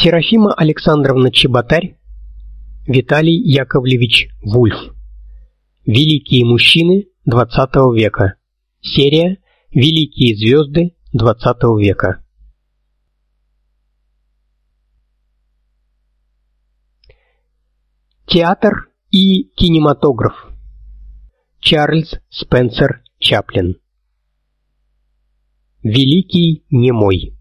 Серафима Александровна Чеботарь, Виталий Яковлевич Вульф. Великие мужчины XX века. Серия Великие звезды XX века. Театр и кинематограф. Чарльз Спенсер Чаплин. Великий немой.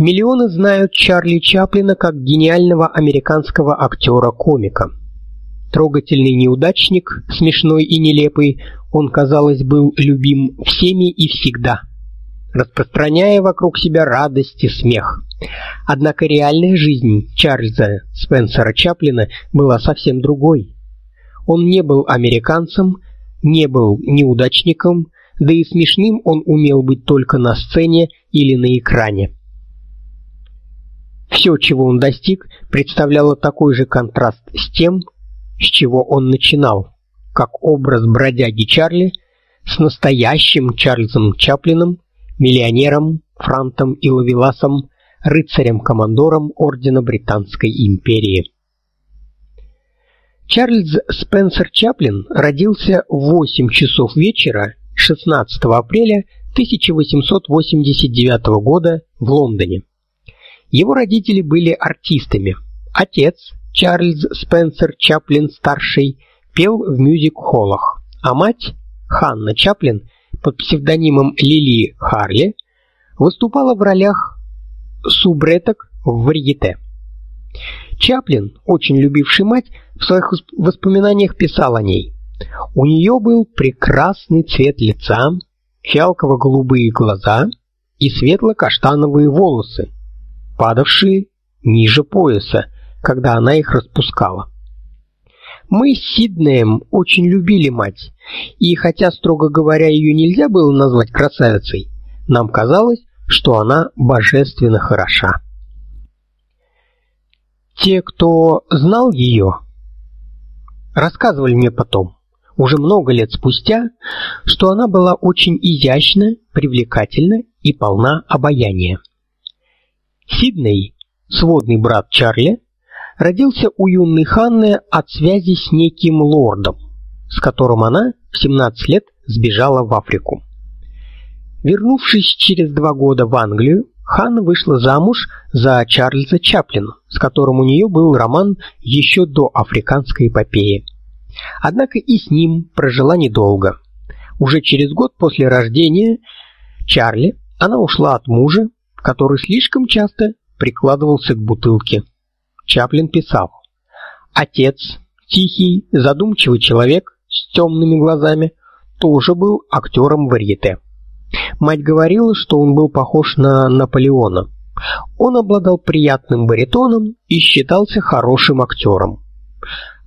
Миллионы знают Чарли Чаплина как гениального американского актера-комика. Трогательный неудачник, смешной и нелепый, он, казалось, был любим всеми и всегда, распространяя вокруг себя радость и смех. Однако реальная жизнь Чарльза Спенсера Чаплина была совсем другой. Он не был американцем, не был неудачником, да и смешным он умел быть только на сцене или на экране. Все, чего он достиг, представляло такой же контраст с тем, с чего он начинал, как образ бродяги Чарли с настоящим Чарльзом Чаплином, миллионером Франтом и Лавеласом, рыцарем-командором ордена Британской империи. Чарльз Спенсер Чаплин родился в 8 часов вечера 16 апреля 1889 года в Лондоне. Его родители были артистами. Отец, Чарльз Спенсер Чаплин-старший, пел в мюзик-холлах, а мать, Ханна Чаплин, под псевдонимом Лили Харли, выступала в ролях субреток в варьете. Чаплин, очень любивший мать, в своих воспоминаниях писал о ней. У нее был прекрасный цвет лица, фиалково-голубые глаза и светло-каштановые волосы, падавшие ниже пояса, когда она их распускала. Мы с Сиднеем очень любили мать, и хотя, строго говоря, ее нельзя было назвать красавицей, нам казалось, что она божественно хороша. Те, кто знал ее, рассказывали мне потом, уже много лет спустя, что она была очень изящна, привлекательна и полна обаяния. Сидней, сводный брат Чарли, родился у юной Ханны от связи с неким лордом, с которым она в 17 лет сбежала в Африку. Вернувшись через два года в Англию, Ханна вышла замуж за Чарльза Чаплина, с которым у нее был роман еще до африканской эпопеи. Однако и с ним прожила недолго. Уже через год после рождения Чарли она ушла от мужа который слишком часто прикладывался к бутылке. Чаплин писал: "Отец, тихий, задумчивый человек с темными глазами, тоже был актером варьете. Мать говорила, что он был похож на Наполеона. Он обладал приятным баритоном и считался хорошим актером.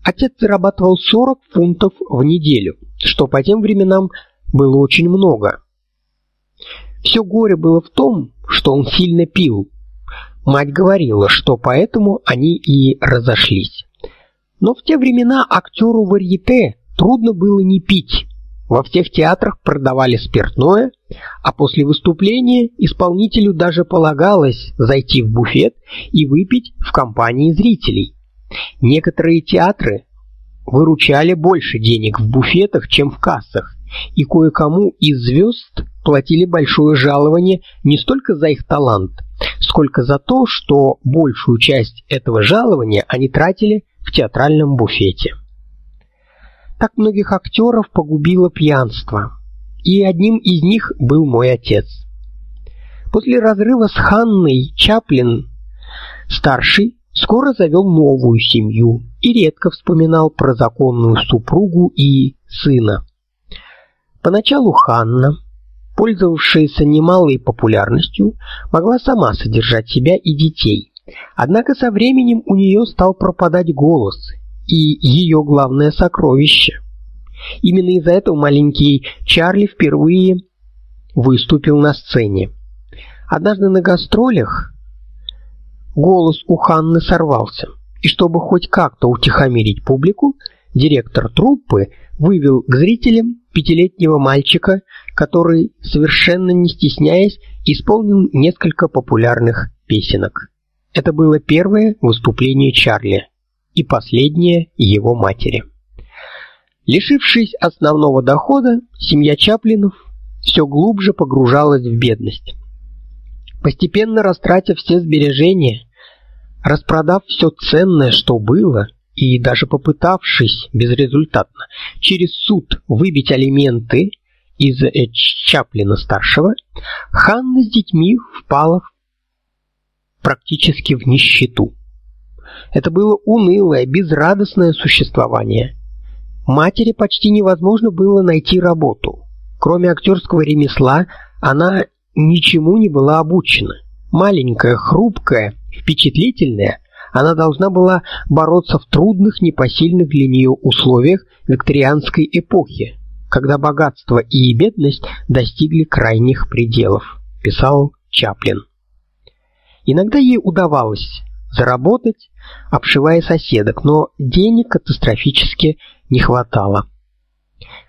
Отец зарабатывал 40 фунтов в неделю, что по тем временам было очень много. Все горе было в том, что он сильно пил. Мать говорила, что поэтому они и разошлись. Но в те времена актеру варьете трудно было не пить. Во всех театрах продавали спиртное, а после выступления исполнителю даже полагалось зайти в буфет и выпить в компании зрителей. Некоторые театры выручали больше денег в буфетах, чем в кассах, и кое-кому из звезд платили большое жалование не столько за их талант, сколько за то, что большую часть этого жалования они тратили в театральном буфете. Так многих актеров погубило пьянство, и одним из них был мой отец. После разрыва с Ханной Чаплин старший скоро завел новую семью и редко вспоминал про законную супругу и сына. Поначалу Ханна, пользовавшаяся немалой популярностью, могла сама содержать себя и детей. Однако со временем у нее стал пропадать голос и ее главное сокровище. Именно из-за этого маленький Чарли впервые выступил на сцене. Однажды на гастролях голос у Ханны сорвался, и чтобы хоть как-то утихомирить публику, директор труппы вывел к зрителям пятилетнего мальчика, который, совершенно не стесняясь, исполнил несколько популярных песенок. Это было первое выступление Чарли и последнее его матери. Лишившись основного дохода, семья Чаплинов все глубже погружалась в бедность. Постепенно растратив все сбережения, распродав все ценное, что было, и даже попытавшись безрезультатно через суд выбить алименты из Чаплина старшего, Ханна с детьми впала практически в нищету. Это было унылое, безрадостное существование. Матери почти невозможно было найти работу. Кроме актерского ремесла, она ничему не была обучена. Маленькая, хрупкая, впечатлительная, она должна была бороться в трудных, непосильных для нее условиях викторианской эпохи, когда богатство и бедность достигли крайних пределов, писал Чаплин. Иногда ей удавалось заработать, обшивая соседок, но денег катастрофически не хватало.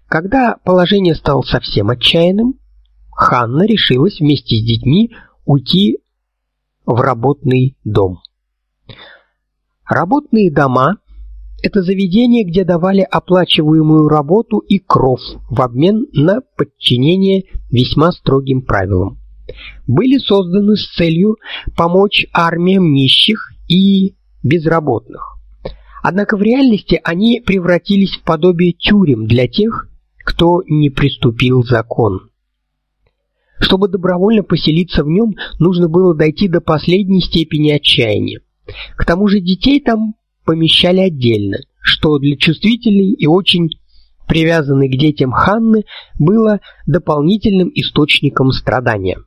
Когда положение стало совсем отчаянным, Ханна решилась вместе с детьми уйти в работный дом. Работные дома это заведения, где давали оплачиваемую работу и кров в обмен на подчинение весьма строгим правилам. Были созданы с целью помочь армиям нищих и безработных. Однако в реальности они превратились в подобие тюрем для тех, кто не приступил закон. Чтобы добровольно поселиться в нем, нужно было дойти до последней степени отчаяния. К тому же детей там помещали отдельно, что для чувствительной и очень привязанной к детям Ханны было дополнительным источником страдания.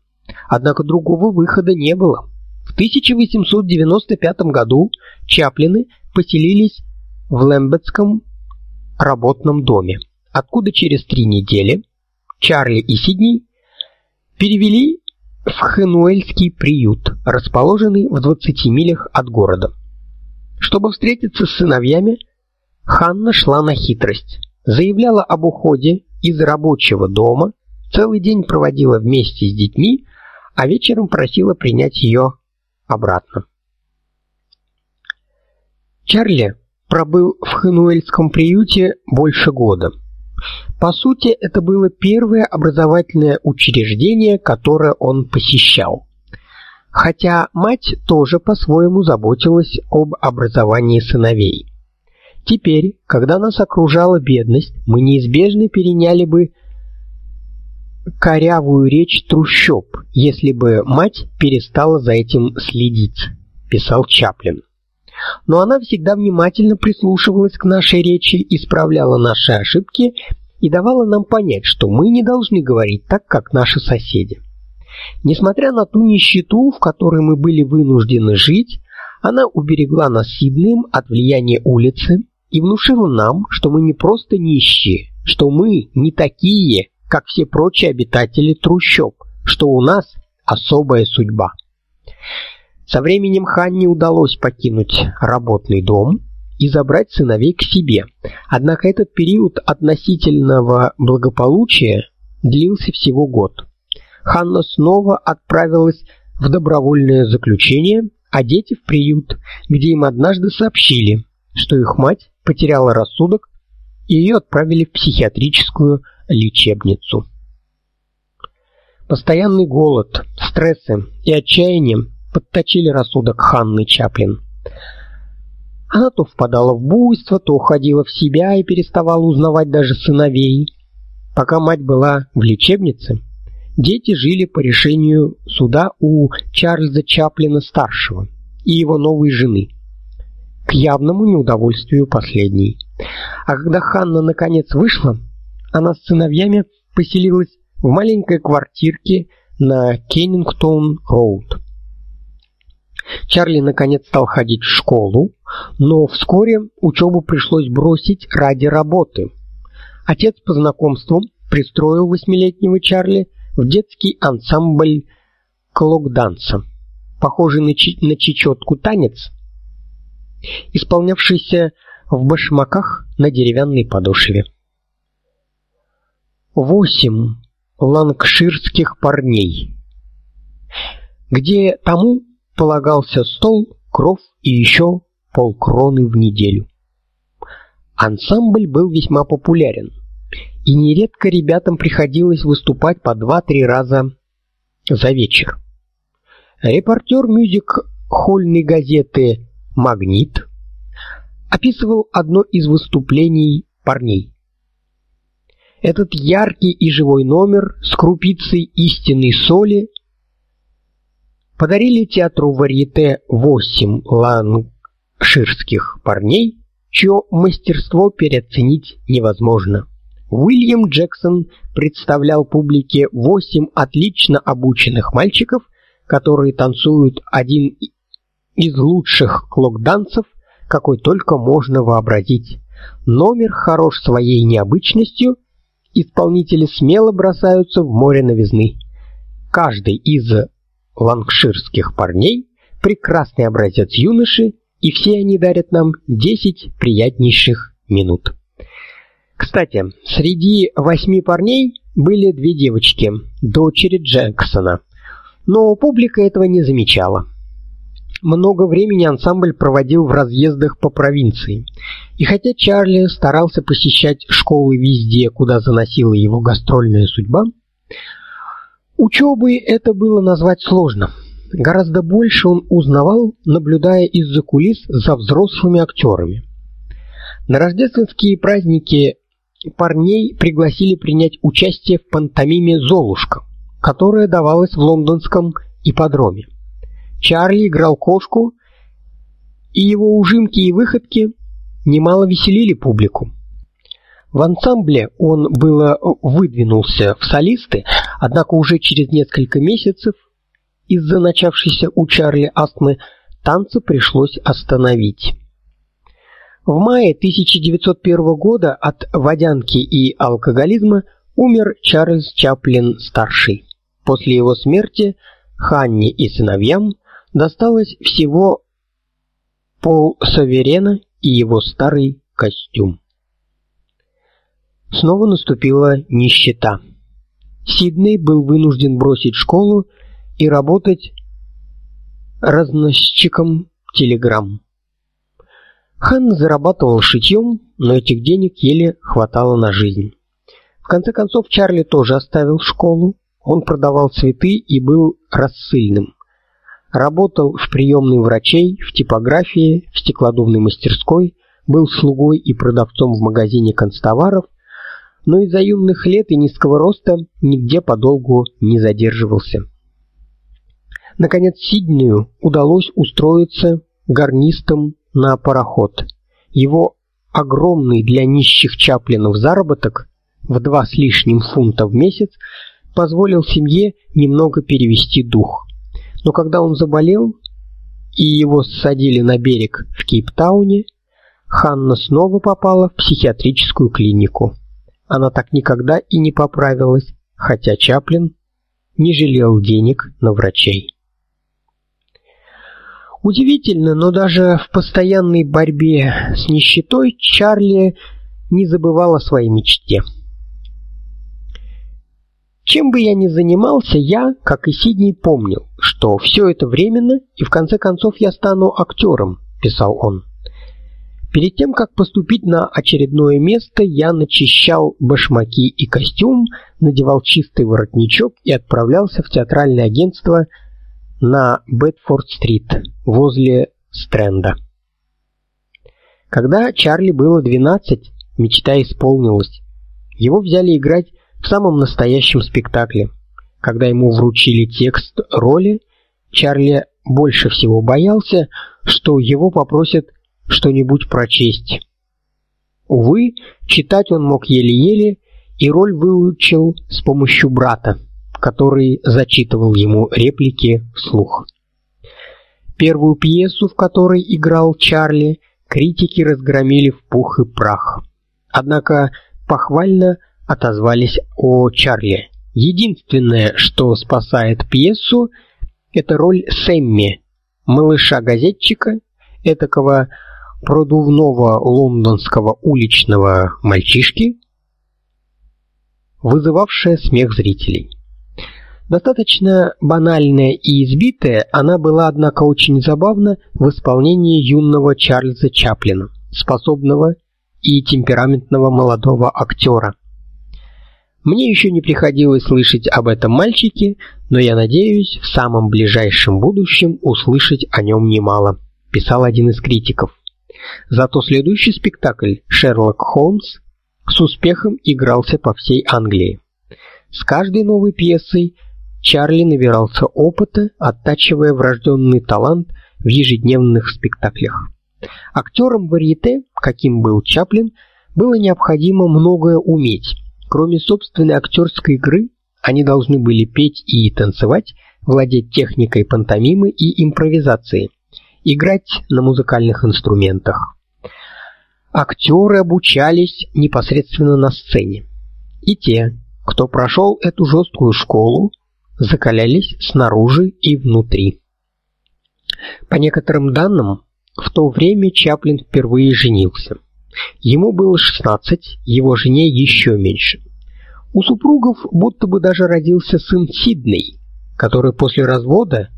Однако другого выхода не было. В 1895 году Чаплины поселились в Лэмбетском работном доме, откуда через три недели Чарли и Сидни перевели в Хенуэльский приют, расположенный в 20 милях от города. Чтобы встретиться с сыновьями, Ханна шла на хитрость. Заявляла об уходе из рабочего дома, целый день проводила вместе с детьми, а вечером просила принять ее обратно. Чарли пробыл в Хенуэльском приюте больше года. По сути, это было первое образовательное учреждение, которое он посещал. Хотя мать тоже по-своему заботилась об образовании сыновей. Теперь, когда нас окружала бедность, мы неизбежно переняли бы корявую речь трущоб, если бы мать перестала за этим следить, писал Чаплин. Но она всегда внимательно прислушивалась к нашей речи, исправляла наши ошибки и давала нам понять, что мы не должны говорить так, как наши соседи. Несмотря на ту нищету, в которой мы были вынуждены жить, она уберегла нас Сиднеем от влияния улицы и внушила нам, что мы не просто нищие, что мы не такие, как все прочие обитатели трущоб, что у нас особая судьба. Со временем Ханне удалось покинуть работный дом и забрать сыновей к себе. Однако этот период относительного благополучия длился всего год. Ханна снова отправилась в добровольное заключение, а дети в приют, где им однажды сообщили, что их мать потеряла рассудок, и ее отправили в психиатрическую лечебницу. Постоянный голод, стрессы и отчаяние подточили рассудок Ханны Чаплин. Она то впадала в буйство, то уходила в себя и переставала узнавать даже сыновей. Пока мать была в лечебнице, дети жили по решению суда у Чарльза Чаплина старшего и его новой жены, к явному неудовольствию последней. А когда Ханна наконец вышла, она с сыновьями поселилась в маленькой квартирке на Кеннингтон-роуд. Чарли наконец стал ходить в школу, но вскоре учебу пришлось бросить ради работы. Отец по знакомству пристроил восьмилетнего Чарли в детский ансамбль клок-данса, похожий на, на чечетку танец, исполнявшийся в башмаках на деревянной подошве. Восемь ланкширских парней, где тому полагался стол, кров и еще полкроны в неделю. Ансамбль был весьма популярен, и нередко ребятам приходилось выступать по два-три раза за вечер. Репортер мюзик-хольной газеты «Магнит» описывал одно из выступлений парней. Этот яркий и живой номер с крупицей истинной соли подарили театру варьете восемь ланширских парней, чье мастерство переоценить невозможно. Уильям Джексон представлял публике восемь отлично обученных мальчиков, которые танцуют один из лучших клок-дансов, какой только можно вообразить. Номер хорош своей необычностью, исполнители смело бросаются в море новизны. Каждый из лангширских парней прекрасный образец юноши, и все они дарят нам 10 приятнейших минут. Кстати, среди восьми парней были две девочки, дочери Джексона. Но публика этого не замечала. Много времени ансамбль проводил в разъездах по провинции. И хотя Чарли старался посещать школы везде, куда заносила его гастрольная судьба, учебой это было назвать сложно. Гораздо больше он узнавал, наблюдая из-за кулис за взрослыми актерами. На рождественские праздники парней пригласили принять участие в пантомиме Золушка, которая давалась в лондонском ипподроме. Чарли играл кошку, и его ужимки и выходки немало веселили публику. В ансамбле он было выдвинулся в солисты, однако уже через несколько месяцев из-за начавшейся у Чарли астмы танцы пришлось остановить. В мае 1901 года от водянки и алкоголизма умер Чарльз Чаплин старший. После его смерти Ханне и сыновьям досталось всего пол саверена и его старый костюм. Снова наступила нищета. Сидней был вынужден бросить школу и работать разносчиком телеграмм. Хан зарабатывал шитьем, но этих денег еле хватало на жизнь. В конце концов Чарли тоже оставил школу. Он продавал цветы и был рассыльным. Работал в приемной врачей, в типографии, в стеклодувной мастерской, был слугой и продавцом в магазине канцтоваров, но из-за юных лет и низкого роста нигде подолгу не задерживался. Наконец Сиднею удалось устроиться гарнистом на пароход. Его огромный для нищих чаплинов заработок в два с лишним фунта в месяц позволил семье немного перевести дух. Но когда он заболел и его ссадили на берег в Кейптауне, Ханна снова попала в психиатрическую клинику. Она так никогда и не поправилась, хотя Чаплин не жалел денег на врачей. Удивительно, но даже в постоянной борьбе с нищетой Чарли не забывал о своей мечте. Чем бы я ни занимался, я, как и Сидни, помнил, что все это временно, и в конце концов я стану актером, писал он. Перед тем, как поступить на очередное место, я начищал башмаки и костюм, надевал чистый воротничок и отправлялся в театральное агентство на Бетфорд-стрит возле Стрэнда. Когда Чарли было 12, мечта исполнилась. Его взяли играть в самом настоящем спектакле. Когда ему вручили текст роли, Чарли больше всего боялся, что его попросят что-нибудь прочесть. Увы, читать он мог еле-еле, и роль выучил с помощью брата который зачитывал ему реплики вслух. Первую пьесу, в которой играл Чарли, критики разгромили в пух и прах. Однако похвально отозвались о Чарли. Единственное, что спасает пьесу, это роль Сэмми, малыша-газетчика, этакого продувного лондонского уличного мальчишки, вызывавшая смех зрителей. Достаточно банальная и избитая, она была, однако, очень забавна в исполнении юного Чарльза Чаплина, способного и темпераментного молодого актера. Мне еще не приходилось слышать об этом мальчике, но я надеюсь в самом ближайшем будущем услышать о нем немало, писал один из критиков. Зато следующий спектакль Шерлок Холмс с успехом игрался по всей Англии. С каждой новой пьесой Чарли набирался опыта, оттачивая врожденный талант в ежедневных спектаклях. Актерам варьете, каким был Чаплин, было необходимо многое уметь. Кроме собственной актерской игры, они должны были петь и танцевать, владеть техникой пантомимы и импровизации, играть на музыкальных инструментах. Актеры обучались непосредственно на сцене. И те, кто прошел эту жесткую школу, закалялись снаружи и внутри. По некоторым данным, в то время Чаплин впервые женился. Ему было 16, его жене еще меньше. У супругов будто бы даже родился сын Сидней, который после развода,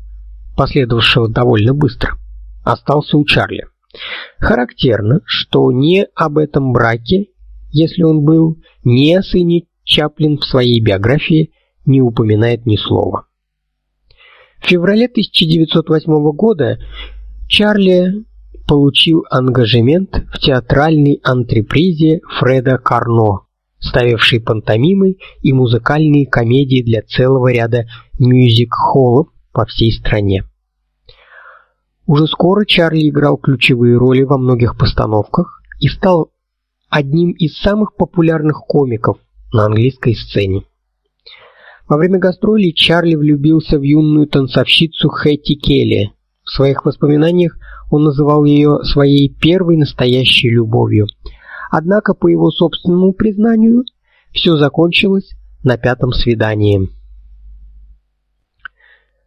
последовавшего довольно быстро, остался у Чарли. Характерно, что ни об этом браке, если он был, ни о сыне Чаплин в своей биографии не упоминает ни слова. В феврале 1908 года Чарли получил ангажемент в театральной антрепризе Фреда Карно, ставившей пантомимы и музыкальные комедии для целого ряда мюзик-холлов по всей стране. Уже скоро Чарли играл ключевые роли во многих постановках и стал одним из самых популярных комиков на английской сцене. Во время гастролей Чарли влюбился в юную танцовщицу Хэти Келли. В своих воспоминаниях он называл ее своей первой настоящей любовью. Однако, по его собственному признанию, все закончилось на пятом свидании.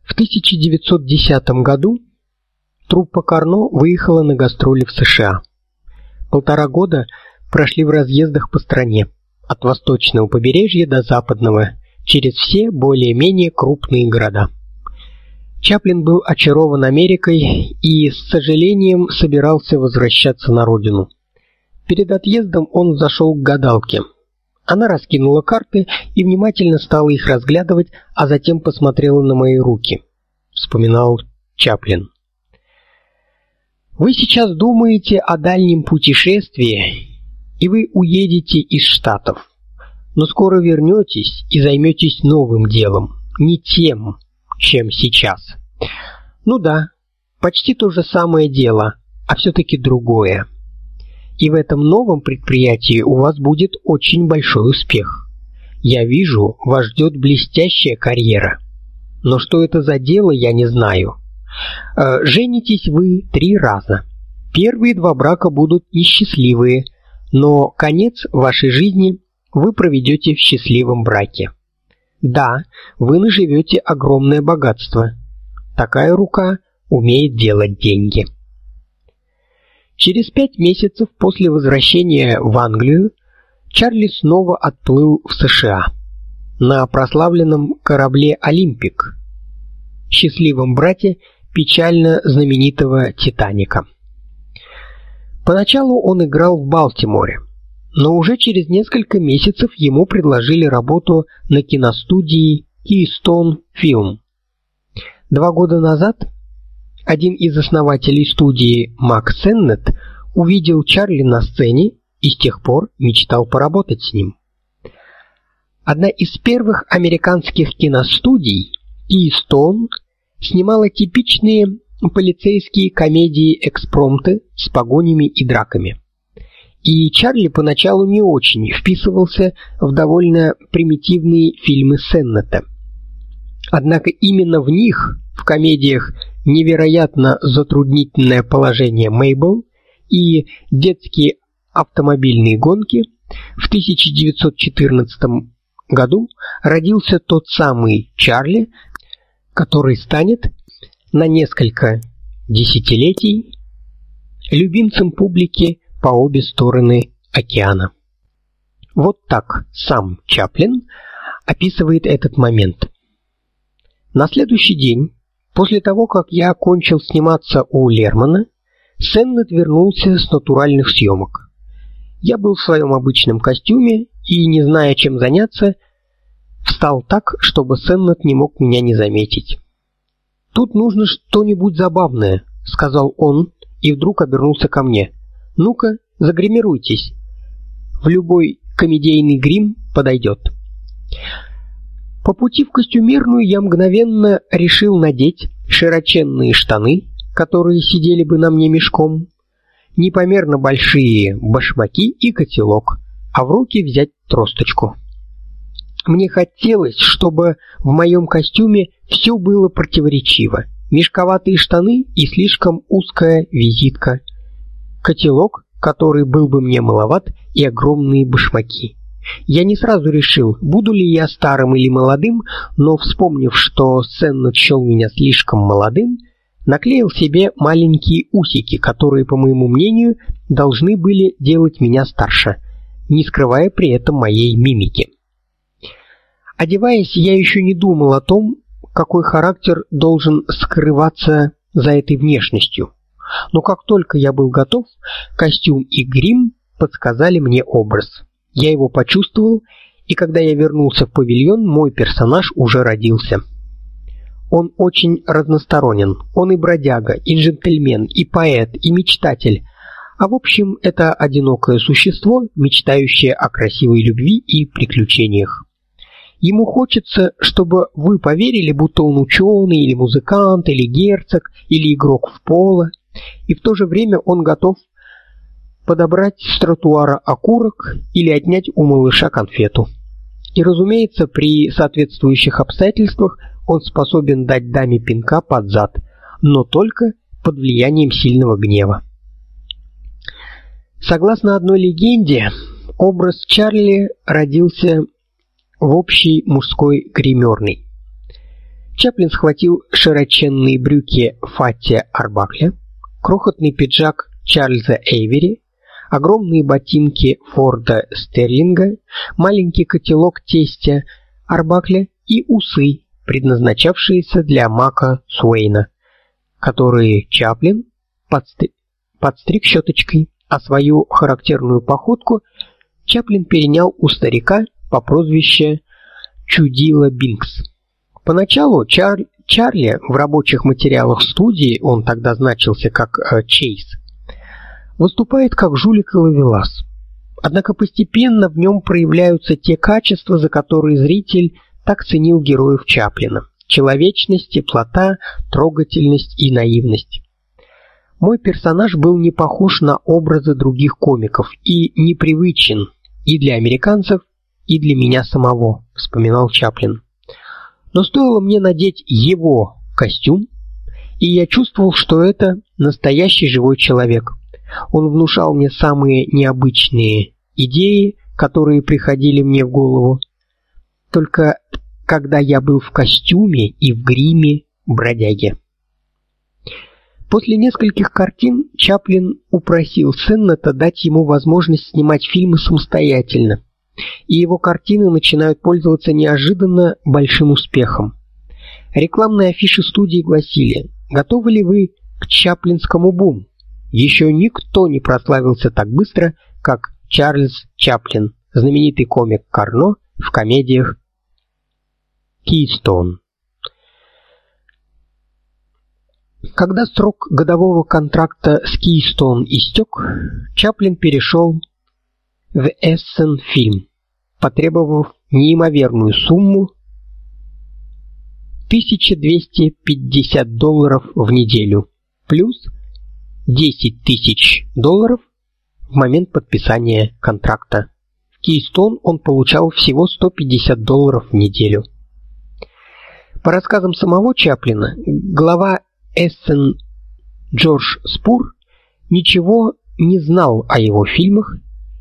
В 1910 году труппа Карно выехала на гастроли в США. Полтора года прошли в разъездах по стране, от восточного побережья до западного, через все более-менее крупные города. Чаплин был очарован Америкой и с сожалением собирался возвращаться на родину. Перед отъездом он зашел к гадалке. Она раскинула карты и внимательно стала их разглядывать, а затем посмотрела на мои руки. Вспоминал Чаплин. Вы сейчас думаете о дальнем путешествии, и вы уедете из Штатов но скоро вернетесь и займетесь новым делом, не тем, чем сейчас. Ну да, почти то же самое дело, а все таки другое. И в этом новом предприятии у вас будет очень большой успех. Я вижу, вас ждет блестящая карьера. Но что это за дело, я не знаю. Э, женитесь вы три раза. Первые два брака будут несчастливые, но конец вашей жизни вы проведете в счастливом браке. Да, вы наживете огромное богатство. Такая рука умеет делать деньги. Через пять месяцев после возвращения в Англию Чарли снова отплыл в США на прославленном корабле Олимпик, счастливом брате печально знаменитого Титаника. Поначалу он играл в Балтиморе, но уже через несколько месяцев ему предложили работу на киностудии Keystone Film. Два года назад один из основателей студии Мак Сеннет увидел Чарли на сцене и с тех пор мечтал поработать с ним. Одна из первых американских киностудий, Keystone, снимала типичные полицейские комедии-экспромты с погонями и драками. И Чарли поначалу не очень вписывался в довольно примитивные фильмы Сеннета. Однако именно в них, в комедиях «Невероятно затруднительное положение Мейбл» и «Детские автомобильные гонки» в 1914 году родился тот самый Чарли, который станет на несколько десятилетий любимцем публики по обе стороны океана. Вот так сам Чаплин описывает этот момент. На следующий день, после того, как я окончил сниматься у Лермана, Сеннет вернулся с натуральных съемок. Я был в своем обычном костюме и, не зная, чем заняться, встал так, чтобы Сеннет не мог меня не заметить. Тут нужно что-нибудь забавное, сказал он и вдруг обернулся ко мне. Ну-ка, загримируйтесь. В любой комедийный грим подойдет. По пути в костюмерную я мгновенно решил надеть широченные штаны, которые сидели бы на мне мешком, непомерно большие башмаки и котелок, а в руки взять тросточку. Мне хотелось, чтобы в моем костюме все было противоречиво. Мешковатые штаны и слишком узкая визитка. Котелок, который был бы мне маловат, и огромные башмаки. Я не сразу решил, буду ли я старым или молодым, но вспомнив, что Сен счел меня слишком молодым, наклеил себе маленькие усики, которые, по моему мнению, должны были делать меня старше, не скрывая при этом моей мимики. Одеваясь, я еще не думал о том, какой характер должен скрываться за этой внешностью. Но как только я был готов, костюм и грим подсказали мне образ. Я его почувствовал, и когда я вернулся в павильон, мой персонаж уже родился. Он очень разносторонен. Он и бродяга, и джентльмен, и поэт, и мечтатель. А в общем, это одинокое существо, мечтающее о красивой любви и приключениях. Ему хочется, чтобы вы поверили, будто он ученый или музыкант или герцог или игрок в поло, и в то же время он готов подобрать с тротуара окурок или отнять у малыша конфету. И, разумеется, при соответствующих обстоятельствах он способен дать даме пинка под зад, но только под влиянием сильного гнева. Согласно одной легенде, образ Чарли родился в общей мужской гримерной. Чаплин схватил широченные брюки Фатти Арбакля, крохотный пиджак Чарльза Эйвери, огромные ботинки Форда Стерлинга, маленький котелок тестя Арбакля и усы, предназначавшиеся для Мака Суэйна, которые Чаплин подстриг, подстриг щеточкой, а свою характерную походку Чаплин перенял у старика по прозвищу Чудила Бинкс. Поначалу Чар... Чарли в рабочих материалах студии, он тогда значился как э, Чейз, выступает как жулик и ловелас. Однако постепенно в нем проявляются те качества, за которые зритель так ценил героев Чаплина: человечность, теплота, трогательность и наивность. Мой персонаж был не похож на образы других комиков и непривычен и для американцев, и для меня самого, вспоминал Чаплин. Но стоило мне надеть его костюм, и я чувствовал, что это настоящий живой человек. Он внушал мне самые необычные идеи, которые приходили мне в голову. Только когда я был в костюме и в гриме бродяги. После нескольких картин Чаплин упросил Сенната дать ему возможность снимать фильмы самостоятельно и его картины начинают пользоваться неожиданно большим успехом. Рекламные афиши студии гласили: "Готовы ли вы к Чаплинскому буму?" Еще никто не прославился так быстро, как Чарльз Чаплин, знаменитый комик Карно в комедиях Keystone. Когда срок годового контракта с Keystone истек, Чаплин перешел в Эссен фильм, потребовав неимоверную сумму 1250 долларов в неделю плюс 10 тысяч долларов в момент подписания контракта. В Keystone он получал всего 150 долларов в неделю. По рассказам самого Чаплина, глава Эссен Джордж Спур ничего не знал о его фильмах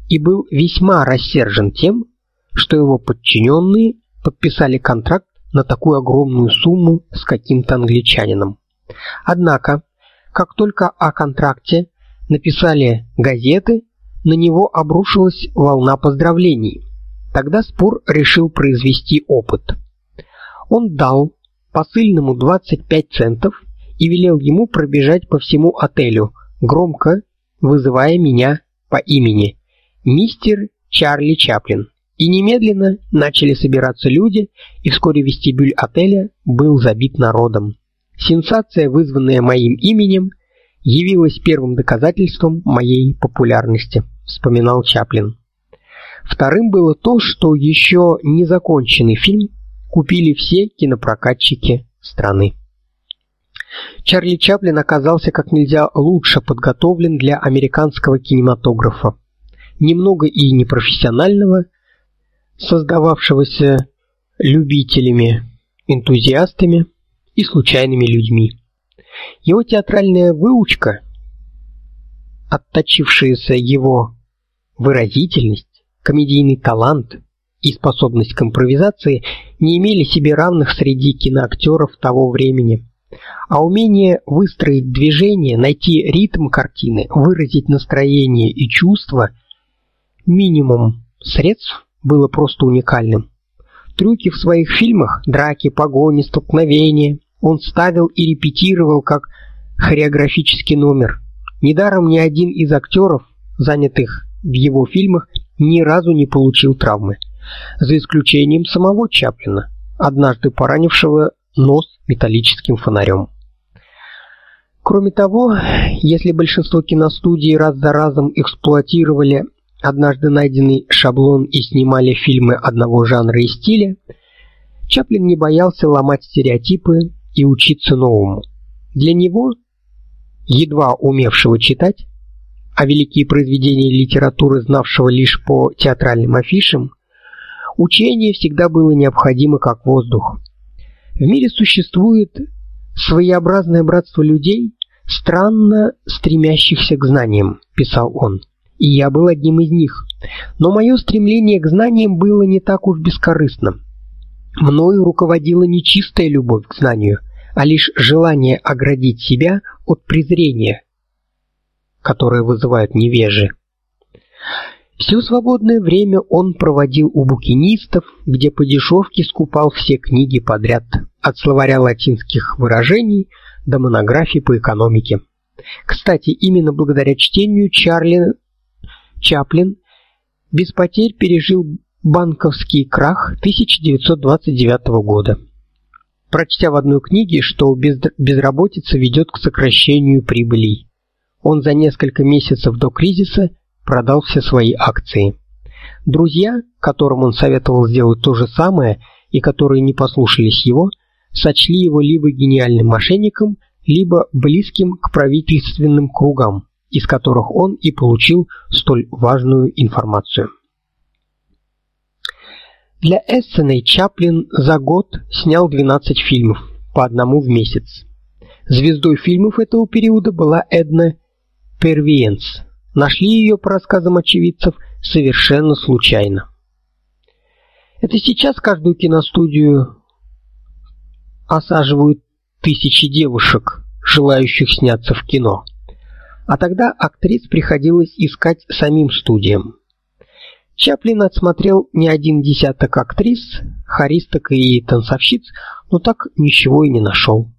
и был весьма рассержен тем, что его подчиненные подписали контракт на такую огромную сумму с каким-то англичанином. Однако, как только о контракте написали газеты, на него обрушилась волна поздравлений. Тогда Спур решил произвести опыт. Он дал посыльному 25 центов и велел ему пробежать по всему отелю, громко вызывая меня по имени мистер Чарли Чаплин. И немедленно начали собираться люди, и вскоре вестибюль отеля был забит народом. Сенсация, вызванная моим именем, явилась первым доказательством моей популярности, вспоминал Чаплин. Вторым было то, что еще незаконченный фильм купили все кинопрокатчики страны. Чарли Чаплин оказался как нельзя лучше подготовлен для американского кинематографа. Немного и непрофессионального, создававшегося любителями, энтузиастами и случайными людьми. Его театральная выучка, отточившаяся его выразительность, комедийный талант и способность к импровизации не имели себе равных среди киноактеров того времени. А умение выстроить движение, найти ритм картины, выразить настроение и чувства минимум средств было просто уникальным. Трюки в своих фильмах, драки, погони, столкновения он ставил и репетировал как хореографический номер. Недаром ни один из актеров, занятых в его фильмах, ни разу не получил травмы, за исключением самого Чаплина, однажды поранившего нос металлическим фонарем. Кроме того, если большинство киностудий раз за разом эксплуатировали однажды найденный шаблон и снимали фильмы одного жанра и стиля, Чаплин не боялся ломать стереотипы и учиться новому. Для него, едва умевшего читать, а великие произведения литературы знавшего лишь по театральным афишам, учение всегда было необходимо как воздух. В мире существует своеобразное братство людей, странно стремящихся к знаниям, писал он. И я был одним из них. Но мое стремление к знаниям было не так уж бескорыстным. Мною руководила не чистая любовь к знанию, а лишь желание оградить себя от презрения, которое вызывают невежи. Все свободное время он проводил у букинистов, где по дешевке скупал все книги подряд, от словаря латинских выражений до монографий по экономике. Кстати, именно благодаря чтению Чарли Чаплин без потерь пережил банковский крах 1929 года. Прочтя в одной книге, что безработица ведет к сокращению прибылей, он за несколько месяцев до кризиса продал все свои акции. Друзья, которым он советовал сделать то же самое и которые не послушались его, сочли его либо гениальным мошенником, либо близким к правительственным кругам, из которых он и получил столь важную информацию. Для Эссеней Чаплин за год снял 12 фильмов, по одному в месяц. Звездой фильмов этого периода была Эдна Первиенс, Нашли ее по рассказам очевидцев совершенно случайно. Это сейчас каждую киностудию осаживают тысячи девушек, желающих сняться в кино. А тогда актрис приходилось искать самим студиям. Чаплин отсмотрел не один десяток актрис, хористок и танцовщиц, но так ничего и не нашел.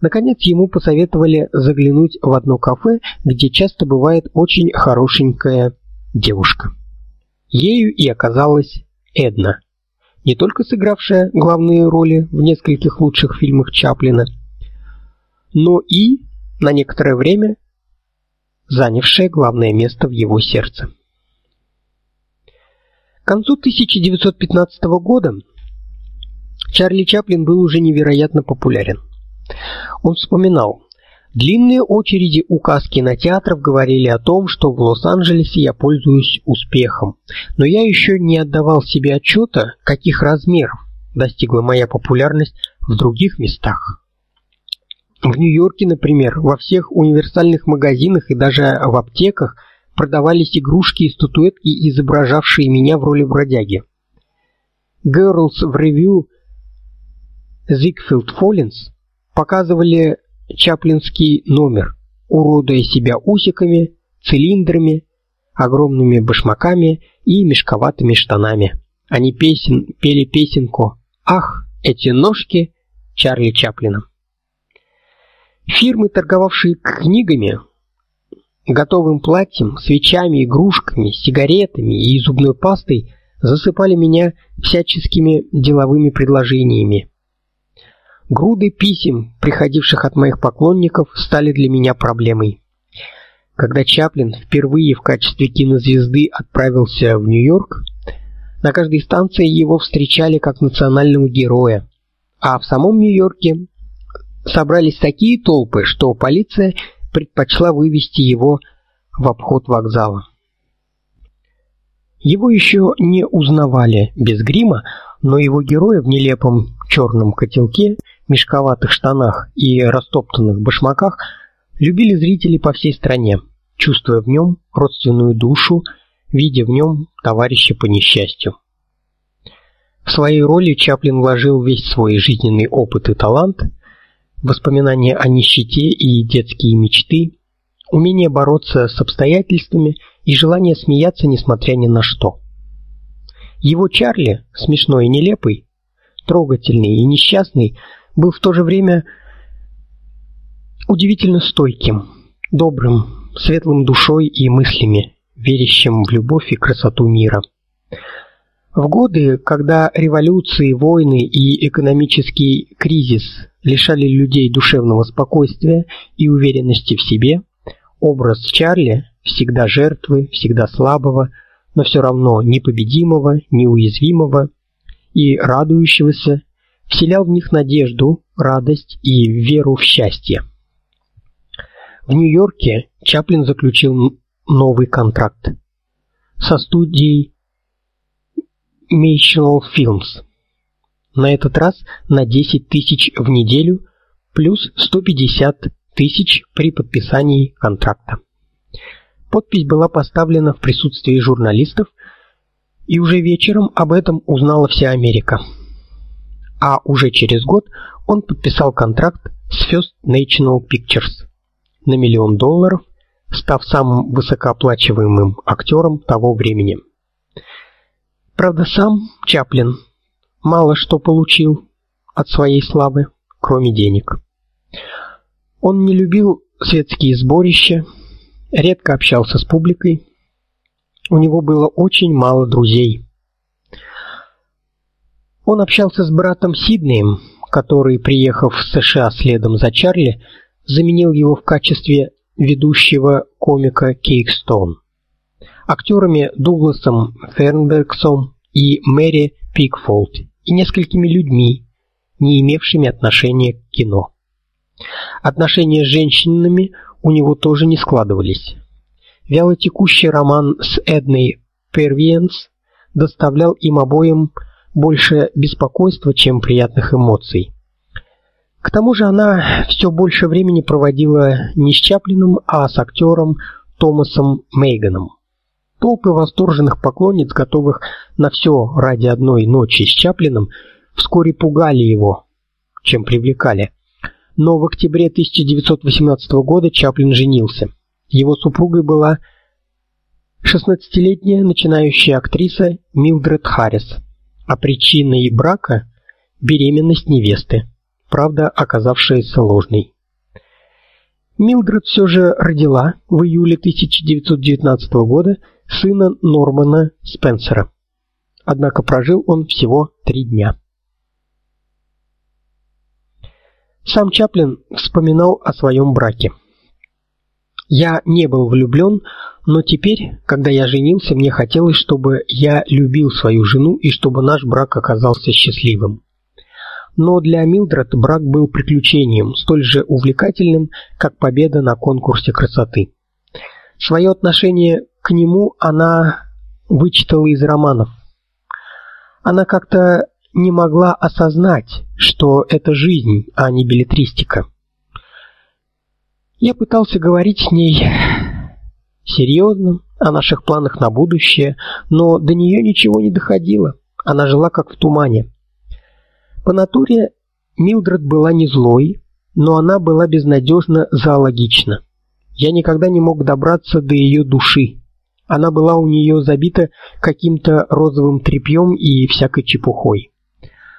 Наконец ему посоветовали заглянуть в одно кафе, где часто бывает очень хорошенькая девушка. Ею и оказалась Эдна, не только сыгравшая главные роли в нескольких лучших фильмах Чаплина, но и на некоторое время занявшая главное место в его сердце. К концу 1915 года Чарли Чаплин был уже невероятно популярен. Он вспоминал: Длинные очереди у касс кинотеатров говорили о том, что в Лос-Анджелесе я пользуюсь успехом, но я еще не отдавал себе отчета, каких размеров достигла моя популярность в других местах. В Нью-Йорке, например, во всех универсальных магазинах и даже в аптеках продавались игрушки и статуэтки, изображавшие меня в роли бродяги. Girls в ревью Ziegfeld Follins показывали чаплинский номер, уродуя себя усиками, цилиндрами, огромными башмаками и мешковатыми штанами. Они песен пели песенку: "Ах, эти ножки Чарли Чаплина. Фирмы, торговавшие книгами, готовым платьем, свечами, игрушками, сигаретами и зубной пастой, засыпали меня всяческими деловыми предложениями. Груды писем, приходивших от моих поклонников, стали для меня проблемой. Когда Чаплин впервые в качестве кинозвезды отправился в Нью-Йорк, на каждой станции его встречали как национального героя, а в самом Нью-Йорке собрались такие толпы, что полиция предпочла вывести его в обход вокзала. Его еще не узнавали без грима, но его героя в нелепом черном котелке, мешковатых штанах и растоптанных башмаках любили зрители по всей стране, чувствуя в нем родственную душу, видя в нем товарища по несчастью. В своей роли Чаплин вложил весь свой жизненный опыт и талант, воспоминания о нищете и детские мечты, умение бороться с обстоятельствами и желание смеяться несмотря ни на что. Его Чарли, смешной и нелепый, трогательный и несчастный, был в то же время удивительно стойким, добрым, светлым душой и мыслями, верящим в любовь и красоту мира. В годы, когда революции, войны и экономический кризис лишали людей душевного спокойствия и уверенности в себе, образ Чарли, всегда жертвы, всегда слабого, но все равно непобедимого, неуязвимого и радующегося, вселял в них надежду, радость и веру в счастье. В Нью-Йорке Чаплин заключил новый контракт со студией National Films. На этот раз на 10 тысяч в неделю плюс 150 тысяч при подписании контракта. Подпись была поставлена в присутствии журналистов, и уже вечером об этом узнала вся Америка. А уже через год он подписал контракт с First National Pictures на миллион долларов, став самым высокооплачиваемым актером того времени. Правда, сам Чаплин мало что получил от своей славы, кроме денег. Он не любил светские сборища, редко общался с публикой. У него было очень мало друзей. Он общался с братом Сиднеем, который, приехав в США следом за Чарли, заменил его в качестве ведущего комика Кейкстон актерами Дугласом Фернбергсом и Мэри Пикфолд и несколькими людьми, не имевшими отношения к кино. Отношения с женщинами у него тоже не складывались. Вялотекущий роман с Эдной Первиенс доставлял им обоим больше беспокойства, чем приятных эмоций. К тому же она все больше времени проводила не с Чаплиным, а с актером Томасом Мейганом. Толпы восторженных поклонниц, готовых на все ради одной ночи с Чаплиным, вскоре пугали его, чем привлекали. Но в октябре 1918 года Чаплин женился. Его супругой была 16-летняя начинающая актриса Милдред Харрис, а причиной брака беременность невесты, правда, оказавшаяся ложной. Милдред все же родила в июле 1919 года сына Нормана Спенсера. Однако прожил он всего три дня. Сам Чаплин вспоминал о своем браке. Я не был влюблен, но теперь, когда я женился, мне хотелось, чтобы я любил свою жену и чтобы наш брак оказался счастливым. Но для Милдред брак был приключением, столь же увлекательным, как победа на конкурсе красоты. Свое отношение к нему она вычитала из романов. Она как-то не могла осознать, что это жизнь, а не билетристика. Я пытался говорить с ней серьезно о наших планах на будущее, но до нее ничего не доходило. Она жила как в тумане. По натуре Милдред была не злой, но она была безнадежно зоологична. Я никогда не мог добраться до ее души. Она была у нее забита каким-то розовым тряпьем и всякой чепухой.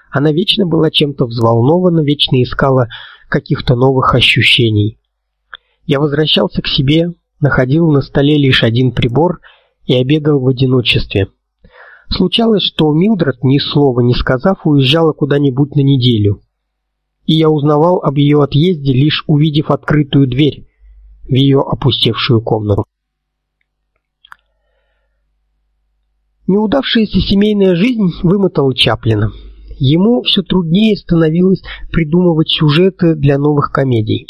Она вечно была чем-то взволнована, вечно искала каких-то новых ощущений. Я возвращался к себе, находил на столе лишь один прибор и обедал в одиночестве. Случалось, что Милдред, ни слова не сказав, уезжала куда-нибудь на неделю. И я узнавал об ее отъезде, лишь увидев открытую дверь в ее опустевшую комнату. Неудавшаяся семейная жизнь вымотала Чаплина. Ему все труднее становилось придумывать сюжеты для новых комедий.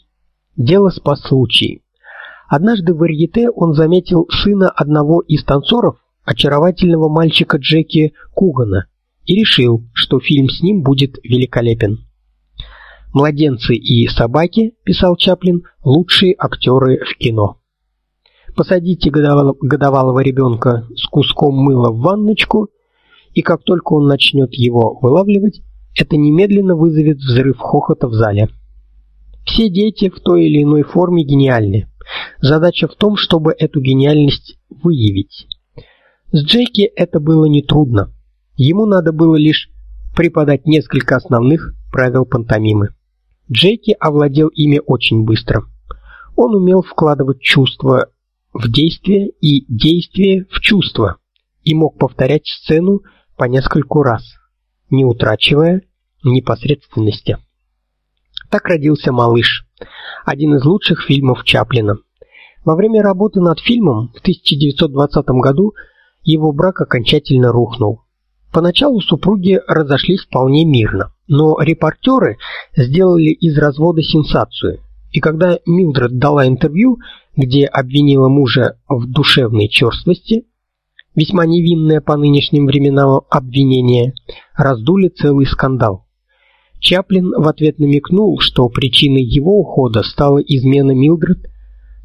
Дело спас случай. Однажды в варьете он заметил сына одного из танцоров, очаровательного мальчика Джеки Кугана, и решил, что фильм с ним будет великолепен. Младенцы и собаки, писал Чаплин, лучшие актеры в кино. Посадите годовалого, ребенка с куском мыла в ванночку, и как только он начнет его вылавливать, это немедленно вызовет взрыв хохота в зале. Все дети в той или иной форме гениальны. Задача в том, чтобы эту гениальность выявить. С Джеки это было не трудно. Ему надо было лишь преподать несколько основных правил пантомимы. Джеки овладел ими очень быстро. Он умел вкладывать чувства в действие и действие в чувство и мог повторять сцену по нескольку раз, не утрачивая непосредственности. Так родился Малыш, один из лучших фильмов Чаплина. Во время работы над фильмом в 1920 году его брак окончательно рухнул. Поначалу супруги разошлись вполне мирно, но репортеры сделали из развода сенсацию. И когда Милдред дала интервью, где обвинила мужа в душевной черствости, весьма невинное по нынешним временам обвинение, раздули целый скандал. Чаплин в ответ намекнул, что причиной его ухода стала измена Милдред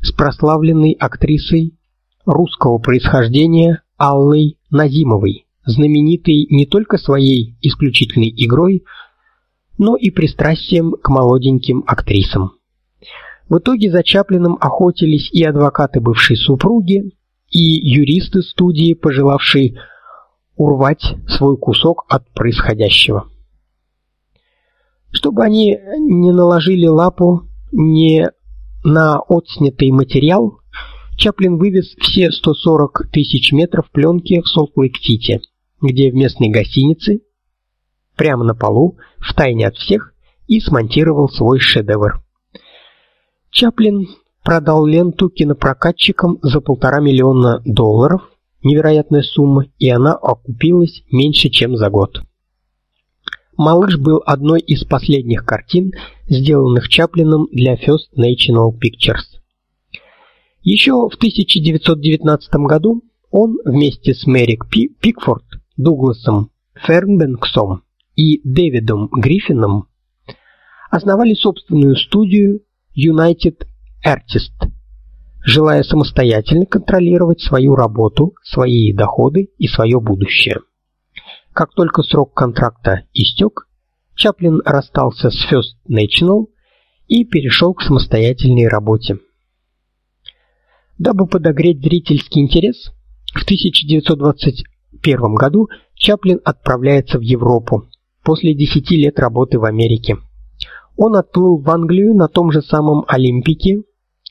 с прославленной актрисой русского происхождения Аллой Назимовой, знаменитой не только своей исключительной игрой, но и пристрастием к молоденьким актрисам. В итоге за Чаплиным охотились и адвокаты бывшей супруги, и юристы студии, пожелавшие урвать свой кусок от происходящего. Чтобы они не наложили лапу не на отснятый материал, Чаплин вывез все 140 тысяч метров пленки в Солт-Лейк-Сити, где в местной гостинице прямо на полу, в тайне от всех, и смонтировал свой шедевр. Чаплин продал ленту кинопрокатчикам за полтора миллиона долларов, невероятная сумма, и она окупилась меньше, чем за год. Малыш был одной из последних картин, сделанных Чаплином для First National Pictures. Еще в 1919 году он вместе с Мэри Пикфорд, Дугласом Фернбенксом и Дэвидом Гриффином основали собственную студию United Artist, желая самостоятельно контролировать свою работу, свои доходы и свое будущее. Как только срок контракта истек, Чаплин расстался с First National и перешел к самостоятельной работе. Дабы подогреть зрительский интерес, в 1921 году Чаплин отправляется в Европу после 10 лет работы в Америке. Он отплыл в Англию на том же самом Олимпике,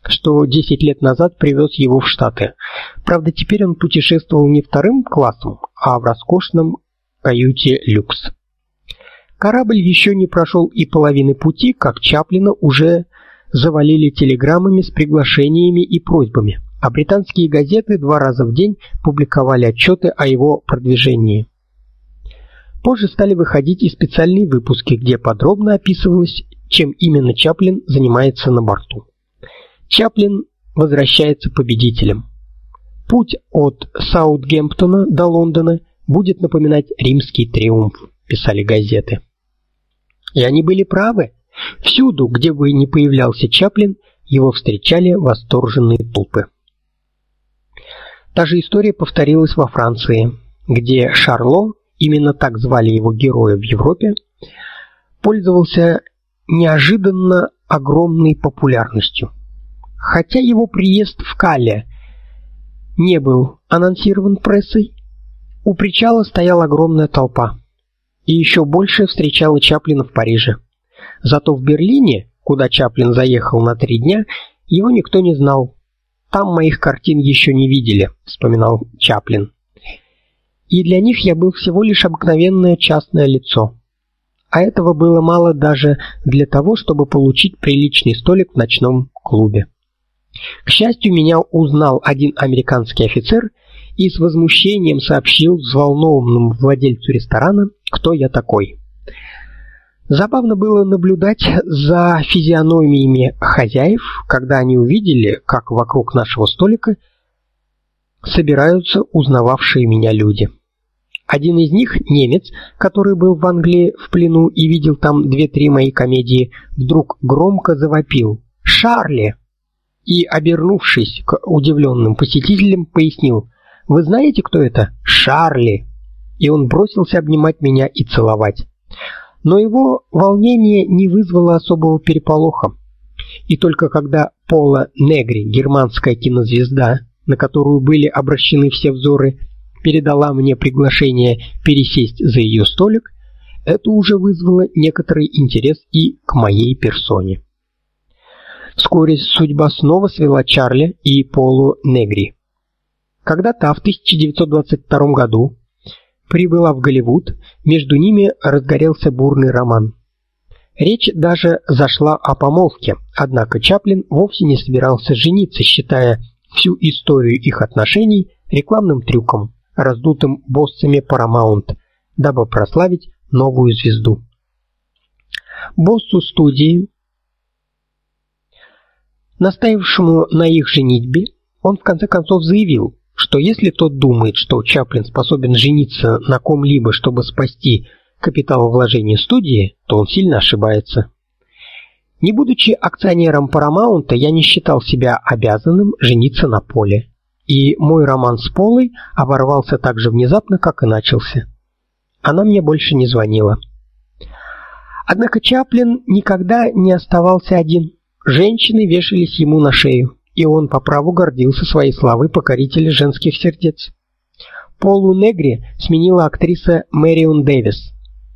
что 10 лет назад привез его в Штаты. Правда, теперь он путешествовал не вторым классом, а в роскошном каюте люкс. Корабль еще не прошел и половины пути, как Чаплина уже завалили телеграммами с приглашениями и просьбами, а британские газеты два раза в день публиковали отчеты о его продвижении. Позже стали выходить и специальные выпуски, где подробно описывалось, чем именно Чаплин занимается на борту. Чаплин возвращается победителем. Путь от Саутгемптона до Лондона будет напоминать римский триумф, писали газеты. И они были правы. Всюду, где бы ни появлялся Чаплин, его встречали восторженные толпы. Та же история повторилась во Франции, где Шарло именно так звали его героя в Европе, пользовался неожиданно огромной популярностью. Хотя его приезд в Кале не был анонсирован прессой, у причала стояла огромная толпа. И еще больше встречала Чаплина в Париже. Зато в Берлине, куда Чаплин заехал на три дня, его никто не знал. Там моих картин еще не видели, вспоминал Чаплин. И для них я был всего лишь обыкновенное частное лицо. А этого было мало даже для того, чтобы получить приличный столик в ночном клубе. К счастью, меня узнал один американский офицер и с возмущением сообщил взволнованному владельцу ресторана, кто я такой. Забавно было наблюдать за физиономиями хозяев, когда они увидели, как вокруг нашего столика собираются узнававшие меня люди. Один из них, немец, который был в Англии в плену и видел там две-три мои комедии, вдруг громко завопил: "Шарли!" и, обернувшись к удивленным посетителям, пояснил: "Вы знаете, кто это? Шарли!" И он бросился обнимать меня и целовать. Но его волнение не вызвало особого переполоха. И только когда Пола Негри, германская кинозвезда, на которую были обращены все взоры, передала мне приглашение пересесть за ее столик, это уже вызвало некоторый интерес и к моей персоне. Вскоре судьба снова свела Чарли и Полу Негри. Когда та в 1922 году прибыла в Голливуд, между ними разгорелся бурный роман. Речь даже зашла о помолвке, однако Чаплин вовсе не собирался жениться, считая всю историю их отношений рекламным трюком, раздутым боссами Paramount, дабы прославить новую звезду. Боссу студии Настаившему на их женитьбе, он в конце концов заявил, что если тот думает, что Чаплин способен жениться на ком-либо, чтобы спасти капиталовложение студии, то он сильно ошибается. Не будучи акционером Paramount, я не считал себя обязанным жениться на Поле. И мой роман с Полой оборвался так же внезапно, как и начался. Она мне больше не звонила. Однако Чаплин никогда не оставался один. Женщины вешались ему на шею, и он по праву гордился своей славой покорителя женских сердец. Полу Негри сменила актриса Мэрион Дэвис,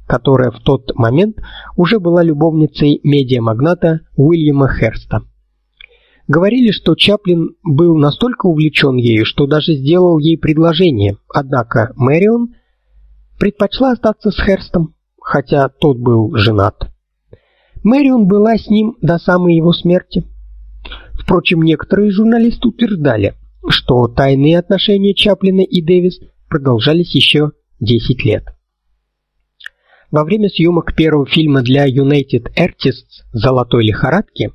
которая в тот момент уже была любовницей медиамагната Уильяма Херста. Говорили, что Чаплин был настолько увлечен ею, что даже сделал ей предложение. Однако Мэрион предпочла остаться с Херстом, хотя тот был женат. Мэрион была с ним до самой его смерти. Впрочем, некоторые журналисты утверждали, что тайные отношения Чаплина и Дэвис продолжались еще 10 лет. Во время съемок первого фильма для United Artists Золотой лихорадки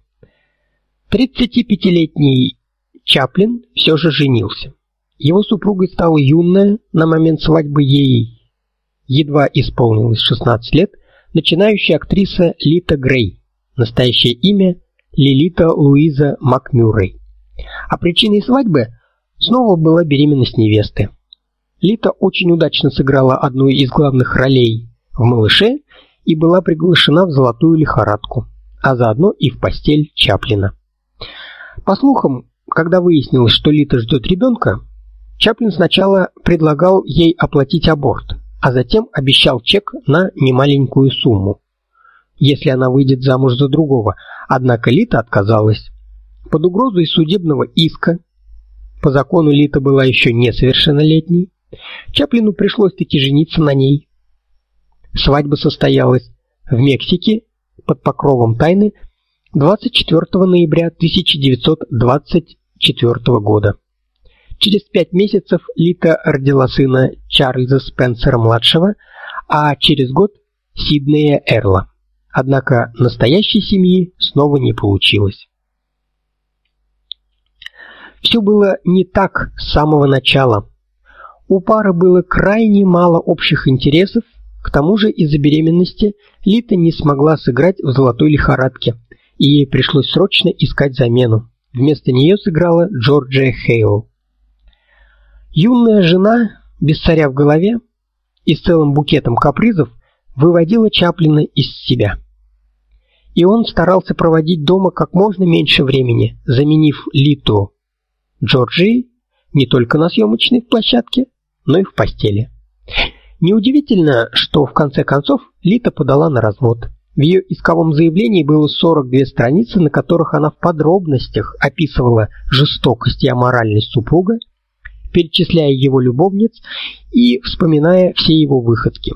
35-летний Чаплин все же женился. Его супругой стала юная на момент свадьбы ей едва исполнилось 16 лет начинающая актриса Лита Грей. Настоящее имя Лилита Луиза Макмюррей. А причиной свадьбы снова была беременность невесты. Лита очень удачно сыграла одну из главных ролей в Малыше и была приглашена в Золотую лихорадку, а заодно и в постель Чаплина. По слухам, когда выяснилось, что Лита ждет ребенка, Чаплин сначала предлагал ей оплатить аборт, а затем обещал чек на немаленькую сумму, если она выйдет замуж за другого. Однако Лита отказалась. Под угрозой судебного иска, по закону Лита была еще несовершеннолетней, Чаплину пришлось таки жениться на ней. Свадьба состоялась в Мексике под покровом тайны 24 ноября 1924 года. Через пять месяцев Лита родила сына Чарльза Спенсера младшего, а через год Сиднея Эрла. Однако настоящей семьи снова не получилось. Все было не так с самого начала. У пары было крайне мало общих интересов, к тому же из-за беременности Лита не смогла сыграть в Золотой лихорадке, и ей пришлось срочно искать замену. Вместо нее сыграла Джорджия Хейл. Юная жена, без царя в голове и с целым букетом капризов, выводила Чаплина из себя. И он старался проводить дома как можно меньше времени, заменив Литу Джорджи не только на съемочной площадке, но и в постели. Неудивительно, что в конце концов Лита подала на развод. В ее исковом заявлении было 42 страницы, на которых она в подробностях описывала жестокость и аморальность супруга, перечисляя его любовниц и вспоминая все его выходки.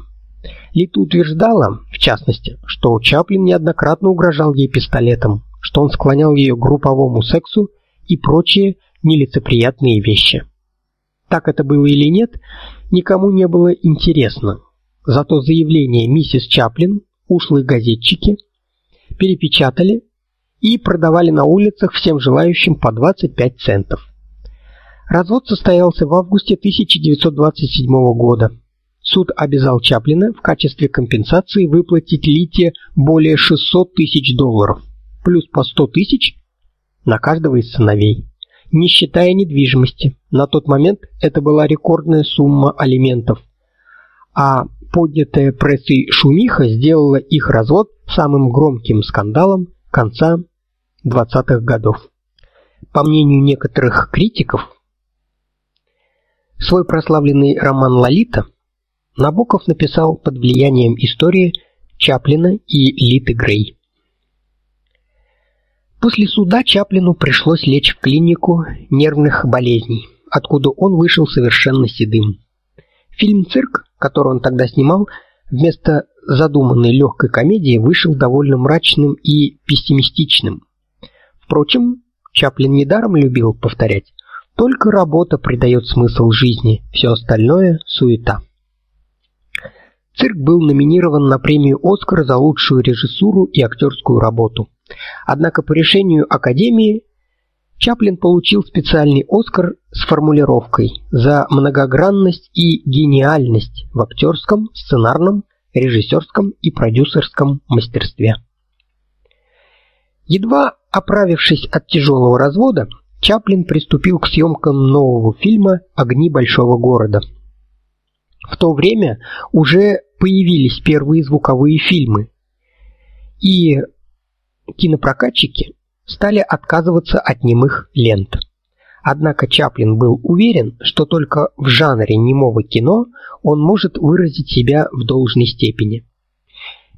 Лита утверждала, в частности, что Чаплин неоднократно угрожал ей пистолетом, что он склонял ее к групповому сексу и прочие нелицеприятные вещи. Так это было или нет, никому не было интересно. Зато заявление миссис Чаплин ушлые газетчики перепечатали и продавали на улицах всем желающим по 25 центов. Развод состоялся в августе 1927 года. Суд обязал Чаплина в качестве компенсации выплатить Лите более 600 тысяч долларов, плюс по 100 тысяч на каждого из сыновей, не считая недвижимости. На тот момент это была рекордная сумма алиментов. А поднятая прессой шумиха сделала их развод самым громким скандалом конца 20-х годов. По мнению некоторых критиков, свой прославленный роман Лолита Набоков написал под влиянием истории Чаплина и Литы Грей. После суда Чаплину пришлось лечь в клинику нервных болезней, откуда он вышел совершенно седым. Фильм Цирк, который он тогда снимал, вместо задуманной легкой комедии вышел довольно мрачным и пессимистичным. Впрочем, Чаплин недаром любил повторять: только работа придает смысл жизни, все остальное суета. Цирк был номинирован на премию Оскар за лучшую режиссуру и актерскую работу. Однако по решению Академии Чаплин получил специальный Оскар с формулировкой за многогранность и гениальность в актерском, сценарном, режиссерском и продюсерском мастерстве. Едва оправившись от тяжелого развода, Чаплин приступил к съемкам нового фильма Огни большого города. В то время уже появились первые звуковые фильмы. И кинопрокатчики стали отказываться от немых лент. Однако Чаплин был уверен, что только в жанре немого кино он может выразить себя в должной степени.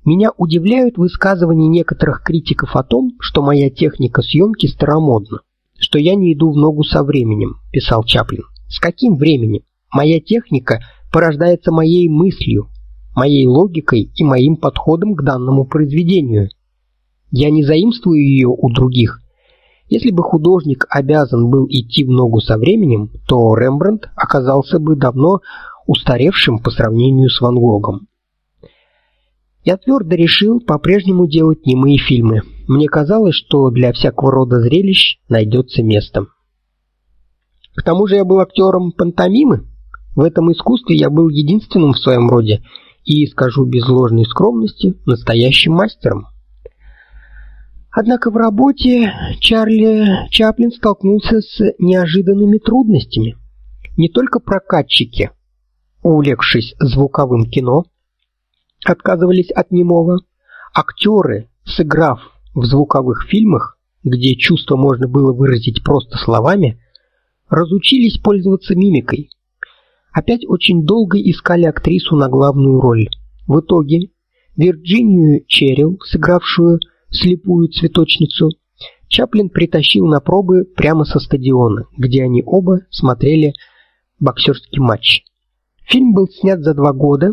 Меня удивляют высказывания некоторых критиков о том, что моя техника съемки старомодна, что я не иду в ногу со временем, писал Чаплин. С каким временем? Моя техника порождается моей мыслью, моей логикой и моим подходом к данному произведению. Я не заимствую ее у других. Если бы художник обязан был идти в ногу со временем, то Рембрандт оказался бы давно устаревшим по сравнению с Ван Гогом. Я твердо решил по-прежнему делать немые фильмы. Мне казалось, что для всякого рода зрелищ найдется место. К тому же я был актером пантомимы. В этом искусстве я был единственным в своем роде и, скажу без ложной скромности, настоящим мастером. Однако в работе Чарли Чаплин столкнулся с неожиданными трудностями. Не только прокатчики, увлекшись звуковым кино, отказывались от немого, актеры, сыграв в звуковых фильмах, где чувства можно было выразить просто словами, разучились пользоваться мимикой. Опять очень долго искали актрису на главную роль. В итоге Вирджинию Черрилл, сыгравшую слепую цветочницу, Чаплин притащил на пробы прямо со стадиона, где они оба смотрели боксерский матч. Фильм был снят за два года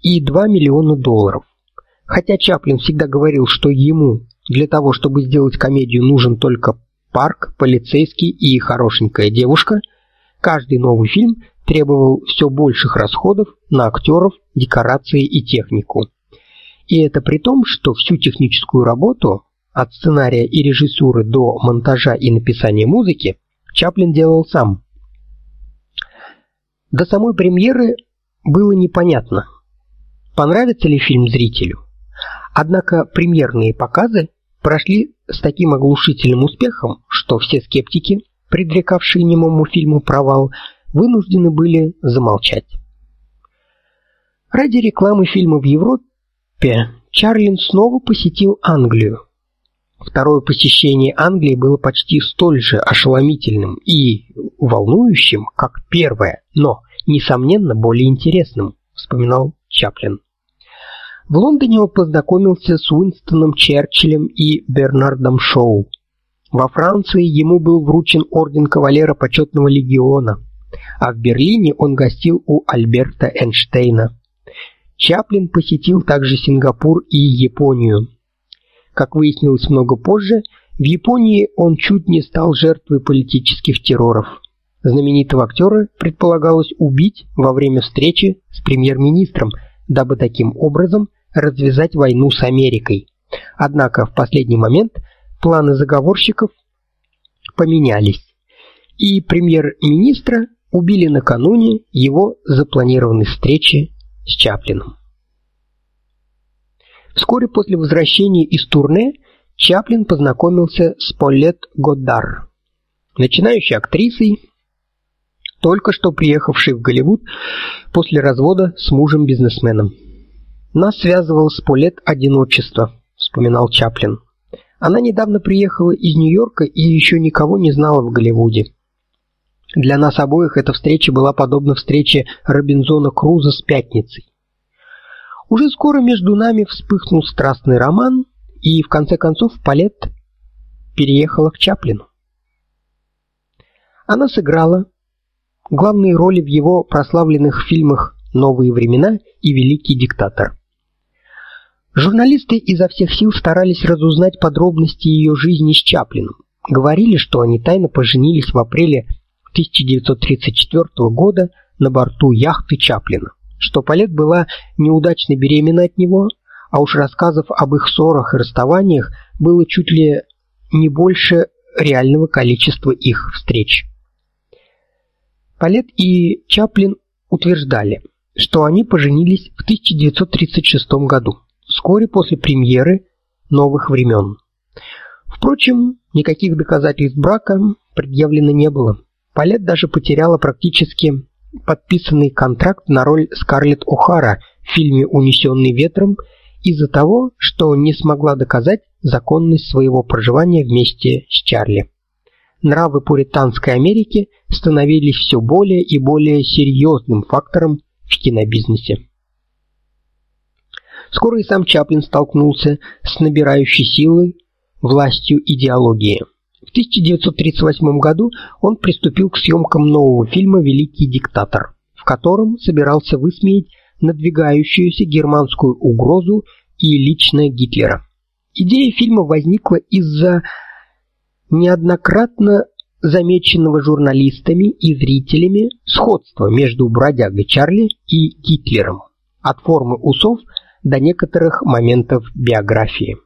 и 2 миллиона долларов. Хотя Чаплин всегда говорил, что ему для того, чтобы сделать комедию, нужен только парк, полицейский и хорошенькая девушка, каждый новый фильм требовал все больших расходов на актеров, декорации и технику. И это при том, что всю техническую работу от сценария и режиссуры до монтажа и написания музыки Чаплин делал сам. До самой премьеры было непонятно, понравится ли фильм зрителю. Однако премьерные показы прошли с таким оглушительным успехом, что все скептики, предрекавшие немому фильму провал, вынуждены были замолчать. Ради рекламы фильма в Европе Чарлин снова посетил Англию. Второе посещение Англии было почти столь же ошеломительным и волнующим, как первое, но несомненно более интересным. вспоминал Чаплин. В Лондоне он познакомился с Уинстоном Черчиллем и Бернардом Шоу. Во Франции ему был вручен орден кавалера почетного легиона, а в Берлине он гостил у Альберта Эйнштейна. Чаплин посетил также Сингапур и Японию. Как выяснилось много позже, в Японии он чуть не стал жертвой политических терроров. Знаменитого актера предполагалось убить во время встречи с премьер-министром, дабы таким образом развязать войну с Америкой. Однако в последний момент планы заговорщиков поменялись, и премьер-министра убили накануне его запланированной встречи с Чаплином. Вскоре после возвращения из турне Чаплин познакомился с Полет Годдар, начинающей актрисой, только что приехавшей в Голливуд после развода с мужем-бизнесменом. Нас связывало с Полет одиночество, вспоминал Чаплин. Она недавно приехала из Нью-Йорка и еще никого не знала в Голливуде. Для нас обоих эта встреча была подобна встрече Робинзона Круза с пятницей. Уже скоро между нами вспыхнул страстный роман, и в конце концов Палет переехала к Чаплину. Она сыграла главные роли в его прославленных фильмах Новые времена и Великий диктатор. Журналисты изо всех сил старались разузнать подробности ее жизни с Чаплиным. Говорили, что они тайно поженились в апреле 1934 года на борту яхты Чаплина, что Палет была неудачно беременна от него, а уж рассказов об их ссорах и расставаниях было чуть ли не больше реального количества их встреч. Палет и Чаплин утверждали, что они поженились в 1936 году, вскоре после премьеры Новых времен. Впрочем, никаких доказательств брака предъявлено не было. Палет даже потеряла практически подписанный контракт на роль Скарлетт О'Хара в фильме Унесенный ветром из-за того, что не смогла доказать законность своего проживания вместе с Чарли. Нравы пуританской Америки становились все более и более серьезным фактором в кинобизнесе. Скоро и сам Чаплин столкнулся с набирающей силы властью идеологии. В 1938 году он приступил к съемкам нового фильма Великий диктатор, в котором собирался высмеять надвигающуюся германскую угрозу и лично Гитлера. Идея фильма возникла из-за неоднократно замеченного журналистами и зрителями сходства между бродягой Чарли и Гитлером, от формы усов до некоторых моментов биографии.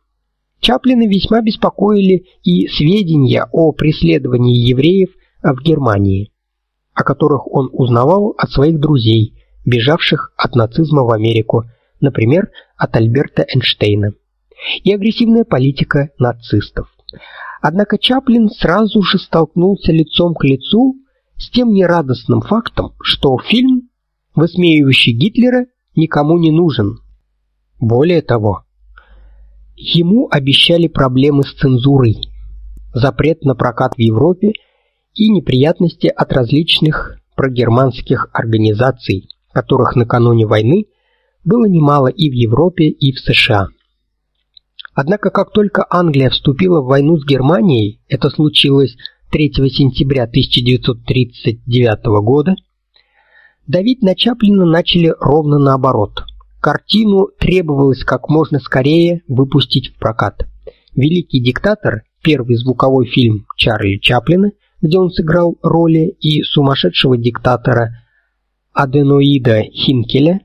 Чаплина весьма беспокоили и сведения о преследовании евреев в Германии, о которых он узнавал от своих друзей, бежавших от нацизма в Америку, например, от Альберта Эйнштейна, и агрессивная политика нацистов. Однако Чаплин сразу же столкнулся лицом к лицу с тем нерадостным фактом, что фильм, высмеивающий Гитлера, никому не нужен. Более того, ему обещали проблемы с цензурой, запрет на прокат в Европе и неприятности от различных прогерманских организаций, которых накануне войны было немало и в Европе, и в США. Однако как только Англия вступила в войну с Германией, это случилось 3 сентября 1939 года, давить на Чаплина начали ровно наоборот. Картину требовалось как можно скорее выпустить в прокат. Великий диктатор, первый звуковой фильм Чарли Чаплина, где он сыграл роли и сумасшедшего диктатора Аденоида Хинкеля,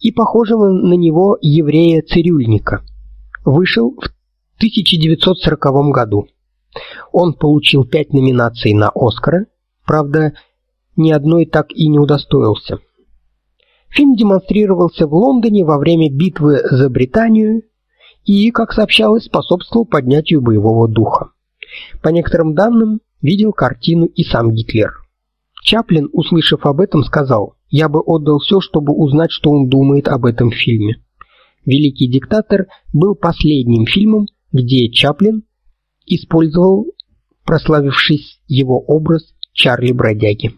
и похожего на него еврея-цирюльника – вышел в 1940 году. Он получил пять номинаций на Оскара, правда, ни одной так и не удостоился. Фильм демонстрировался в Лондоне во время битвы за Британию и, как сообщалось, способствовал поднятию боевого духа. По некоторым данным, видел картину и сам Гитлер. Чаплин, услышав об этом, сказал: "Я бы отдал все, чтобы узнать, что он думает об этом фильме". Великий диктатор был последним фильмом, где Чаплин использовал прославившись его образ Чарли Бродяги.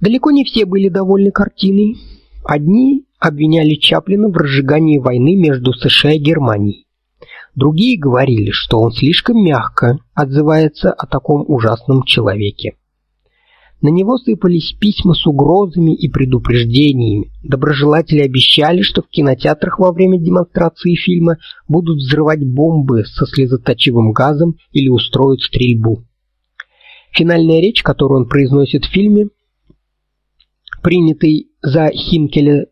Далеко не все были довольны картиной. Одни обвиняли Чаплина в разжигании войны между США и Германией. Другие говорили, что он слишком мягко отзывается о таком ужасном человеке. На него сыпались письма с угрозами и предупреждениями. Доброжелатели обещали, что в кинотеатрах во время демонстрации фильма будут взрывать бомбы со слезоточивым газом или устроят стрельбу. Финальная речь, которую он произносит в фильме, принятый за Хинкеля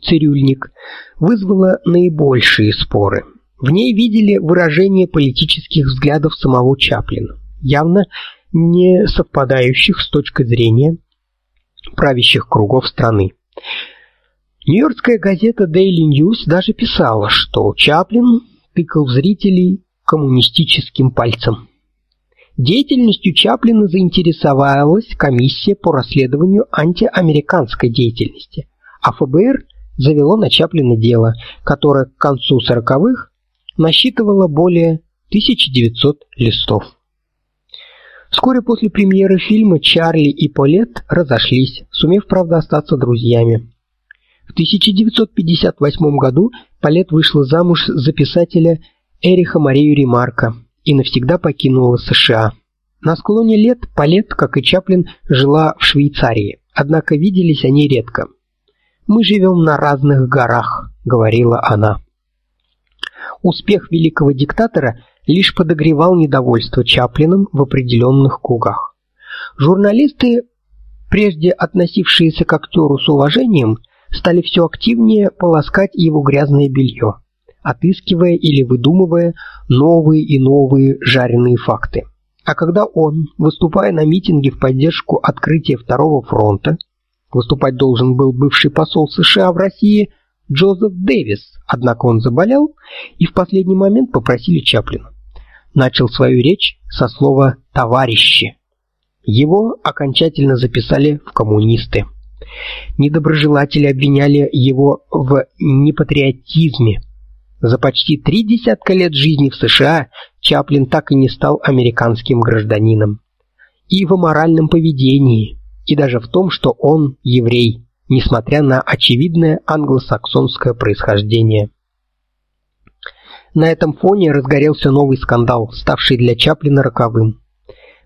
цирюльник, вызвала наибольшие споры. В ней видели выражение политических взглядов самого Чаплина, явно не совпадающих с точки зрения правящих кругов страны. Нью-Йоркская газета Daily News даже писала, что Чаплин тыкал в зрителей коммунистическим пальцем. Деятельностью Чаплина заинтересовалась комиссия по расследованию антиамериканской деятельности, а ФБР завело на Чаплина дело, которое к концу 40-х насчитывало более 1900 листов. Вскоре после премьеры фильма Чарли и Полет разошлись, сумев, правда, остаться друзьями. В 1958 году Полет вышла замуж за писателя Эриха Марию Ремарка и навсегда покинула США. На склоне лет Полет, как и Чаплин, жила в Швейцарии, однако виделись они редко. Мы живем на разных горах, говорила она. Успех великого диктатора лишь подогревал недовольство Чаплиным в определенных кругах. Журналисты, прежде относившиеся к актеру с уважением, стали все активнее полоскать его грязное белье, отыскивая или выдумывая новые и новые жареные факты. А когда он, выступая на митинге в поддержку открытия Второго фронта, выступать должен был бывший посол США в России Джозеф Дэвис, однако он заболел, и в последний момент попросили Чаплина начал свою речь со слова товарищи. Его окончательно записали в коммунисты. Недоброжелатели обвиняли его в непатриотизме. За почти три десятка лет жизни в США Чаплин так и не стал американским гражданином. И в аморальном поведении, и даже в том, что он еврей, несмотря на очевидное англосаксонское происхождение. На этом фоне разгорелся новый скандал, ставший для Чаплина роковым.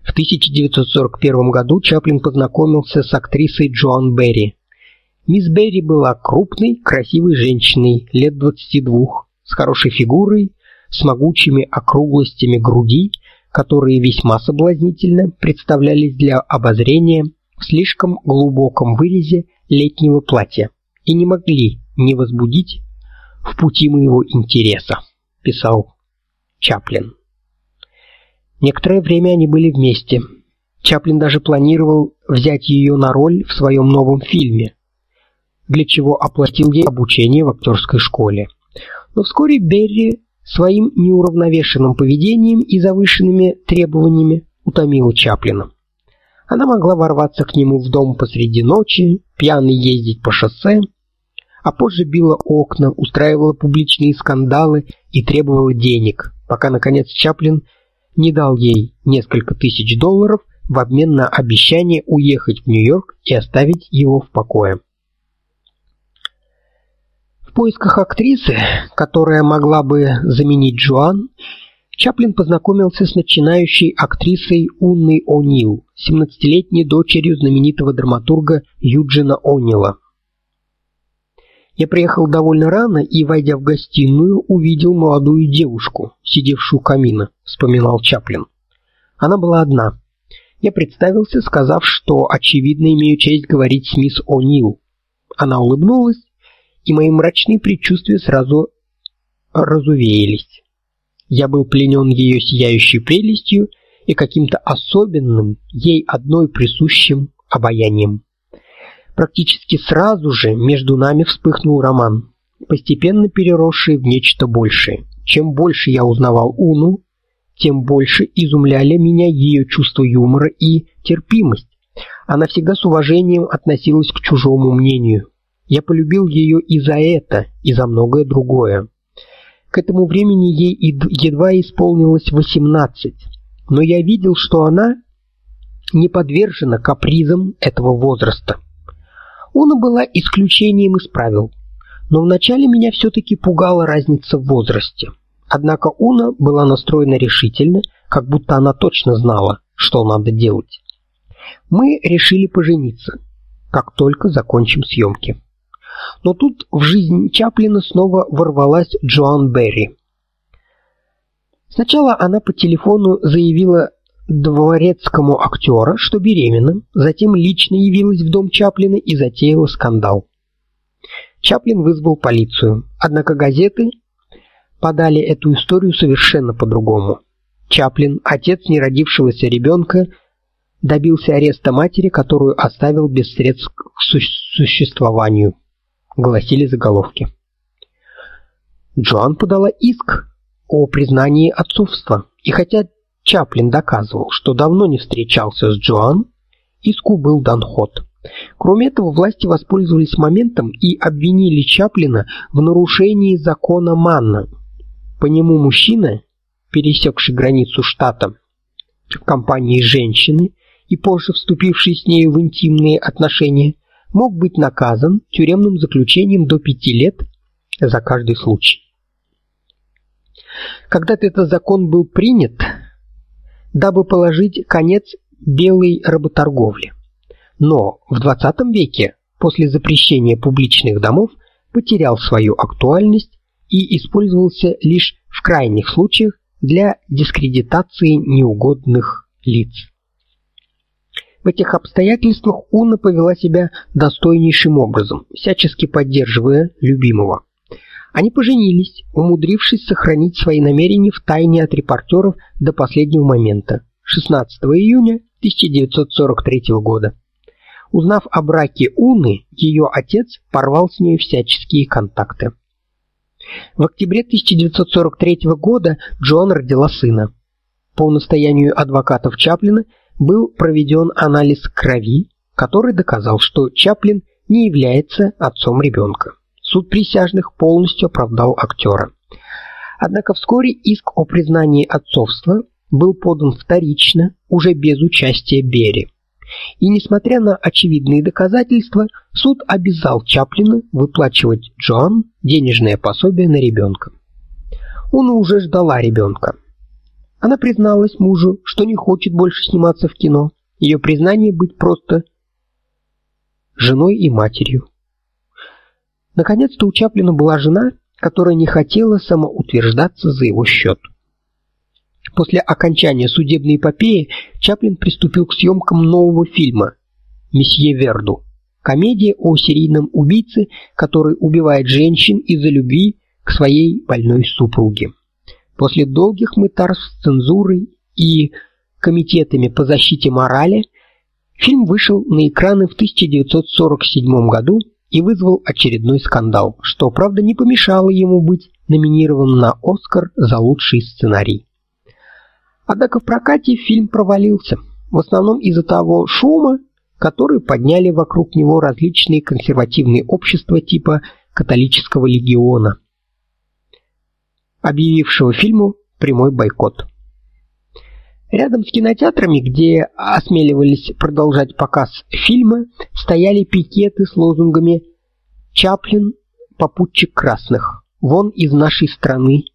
В 1941 году Чаплин познакомился с актрисой Джоан Берри. Мисс Берри была крупной, красивой женщиной, лет 22, с хорошей фигурой, с могучими округлостями груди, которые весьма соблазнительно представлялись для обозрения в слишком глубоком вырезе летнего платья и не могли не возбудить в пути моего интереса писал Чаплин. Некоторое время они были вместе. Чаплин даже планировал взять ее на роль в своем новом фильме, для чего оплатил ей обучение в актерской школе. Но вскоре Берри своим неуравновешенным поведением и завышенными требованиями утомила Чаплина. Она могла ворваться к нему в дом посреди ночи, пьяный ездить по шоссе, а позже била окна, устраивала публичные скандалы и требовала денег, пока наконец Чаплин не дал ей несколько тысяч долларов в обмен на обещание уехать в Нью-Йорк и оставить его в покое. Поисках актрисы, которая могла бы заменить Джоан, Чаплин познакомился с начинающей актрисой Унной О'Нил, 17-летней дочерью знаменитого драматурга Юджина О'Нила. Я приехал довольно рано и, войдя в гостиную, увидел молодую девушку, сидевшую у камина, вспоминал Чаплин. Она была одна. Я представился, сказав, что очевидно имею честь говорить с мисс О'Нил. Она улыбнулась, и мои мрачные предчувствия сразу разувеялись. Я был пленен ее сияющей прелестью и каким-то особенным, ей одной присущим обаянием. Практически сразу же между нами вспыхнул роман, постепенно переросший в нечто большее. Чем больше я узнавал Уну, тем больше изумляли меня ее чувство юмора и терпимость. Она всегда с уважением относилась к чужому мнению. Я полюбил ее и за это, и за многое другое. К этому времени ей едва исполнилось восемнадцать, но я видел, что она не подвержена капризам этого возраста. Уна была исключением из правил, но вначале меня все таки пугала разница в возрасте. Однако Уна была настроена решительно, как будто она точно знала, что надо делать. Мы решили пожениться, как только закончим съемки. Но тут в жизнь Чаплина снова ворвалась Джоан Берри. Сначала она по телефону заявила дворецкому актера, что беременна, затем лично явилась в дом Чаплина и затеяла скандал. Чаплин вызвал полицию, однако газеты подали эту историю совершенно по-другому. Чаплин, отец неродившегося ребенка, добился ареста матери, которую оставил без средств к существованию, гласили заголовки. Джоан подала иск о признании отцовства, и хотя Чаплин доказывал, что давно не встречался с Джоан, иску был дан ход. Кроме этого, власти воспользовались моментом и обвинили Чаплина в нарушении закона Манна. По нему мужчина, пересекший границу штата в компании женщины и позже вступивший с нею в интимные отношения, мог быть наказан тюремным заключением до пяти лет за каждый случай. Когда-то этот закон был принят, дабы положить конец белой работорговле. Но в 20 веке, после запрещения публичных домов, потерял свою актуальность и использовался лишь в крайних случаях для дискредитации неугодных лиц. В этих обстоятельствах Уна повела себя достойнейшим образом, всячески поддерживая любимого. Они поженились, умудрившись сохранить свои намерения в тайне от репортеров до последнего момента. 16 июня 1943 года. Узнав о браке Уны, ее отец порвал с ней всяческие контакты. В октябре 1943 года Джон родила сына. По настоянию адвокатов Чаплина был проведен анализ крови, который доказал, что Чаплин не является отцом ребенка. Суд присяжных полностью оправдал актера. Однако вскоре иск о признании отцовства был подан вторично, уже без участия Бери. И несмотря на очевидные доказательства, суд обязал Чаплина выплачивать Джоан денежное пособие на ребенка. Он уже ждала ребенка. Она призналась мужу, что не хочет больше сниматься в кино. Ее признание быть просто женой и матерью. Наконец-то у Чаплина была жена, которая не хотела самоутверждаться за его счет. После окончания судебной эпопеи Чаплин приступил к съемкам нового фильма Месье Верду. Комедия о серийном убийце, который убивает женщин из-за любви к своей больной супруге. После долгих мытарств с цензурой и комитетами по защите морали фильм вышел на экраны в 1947 году и вызвал очередной скандал, что, правда, не помешало ему быть номинированным на Оскар за лучший сценарий. Однако в прокате фильм провалился, в основном из-за того шума, который подняли вокруг него различные консервативные общества типа католического легиона, объявившего фильму прямой бойкот. Рядом с кинотеатрами, где осмеливались продолжать показ фильма, стояли пикеты с лозунгами «Чаплин – попутчик красных», «Вон из нашей страны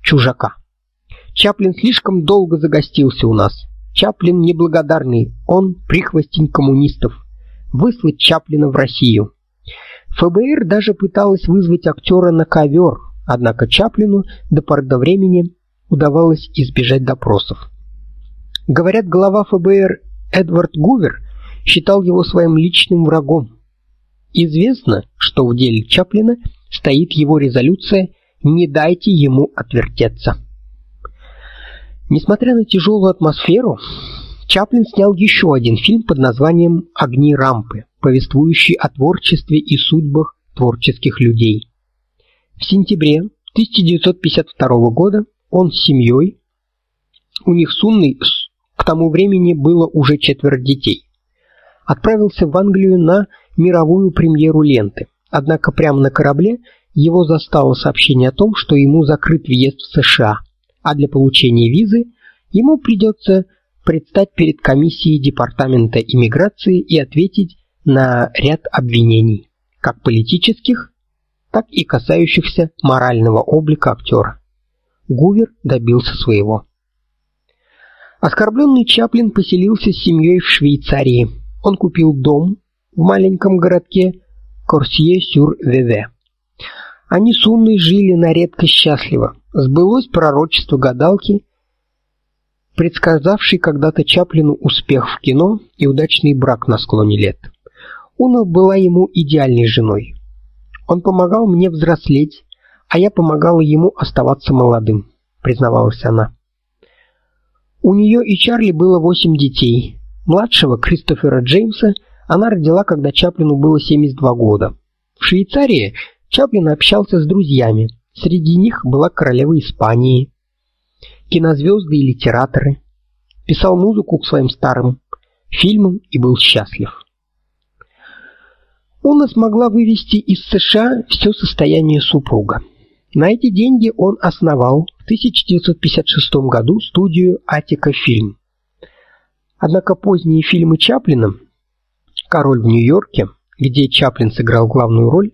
чужака». Чаплин слишком долго загостился у нас. Чаплин неблагодарный, он прихвостень коммунистов. Выслать Чаплина в Россию. ФБР даже пыталась вызвать актера на ковер, однако Чаплину до поры до времени удавалось избежать допросов. Говорят, глава ФБР Эдвард Гувер считал его своим личным врагом. Известно, что в деле Чаплина стоит его резолюция «Не дайте ему отвертеться». Несмотря на тяжелую атмосферу, Чаплин снял еще один фильм под названием «Огни рампы», повествующий о творчестве и судьбах творческих людей. В сентябре 1952 года он с семьей, у них с Унной к тому времени было уже четверо детей. Отправился в Англию на мировую премьеру ленты. Однако прямо на корабле его застало сообщение о том, что ему закрыт въезд в США, а для получения визы ему придется предстать перед комиссией департамента иммиграции и ответить на ряд обвинений, как политических, так и касающихся морального облика актера. Гувер добился своего. Оскорбленный Чаплин поселился с семьей в Швейцарии. Он купил дом в маленьком городке Корсье-сюр-Веве. Они с Унной жили на редкость счастливо. Сбылось пророчество гадалки, предсказавшей когда-то Чаплину успех в кино и удачный брак на склоне лет. Уна была ему идеальной женой. Он помогал мне взрослеть, а я помогала ему оставаться молодым, признавалась она. У нее и Чарли было восемь детей. Младшего Кристофера Джеймса она родила, когда Чаплину было 72 года. В Швейцарии Чаплин общался с друзьями. Среди них была королева Испании, кинозвезды и литераторы. Писал музыку к своим старым фильмам и был счастлив. Уна смогла вывести из США все состояние супруга. На эти деньги он основал в 1956 году студию Атика Фильм. Однако поздние фильмы Чаплина Король в Нью-Йорке, где Чаплин сыграл главную роль,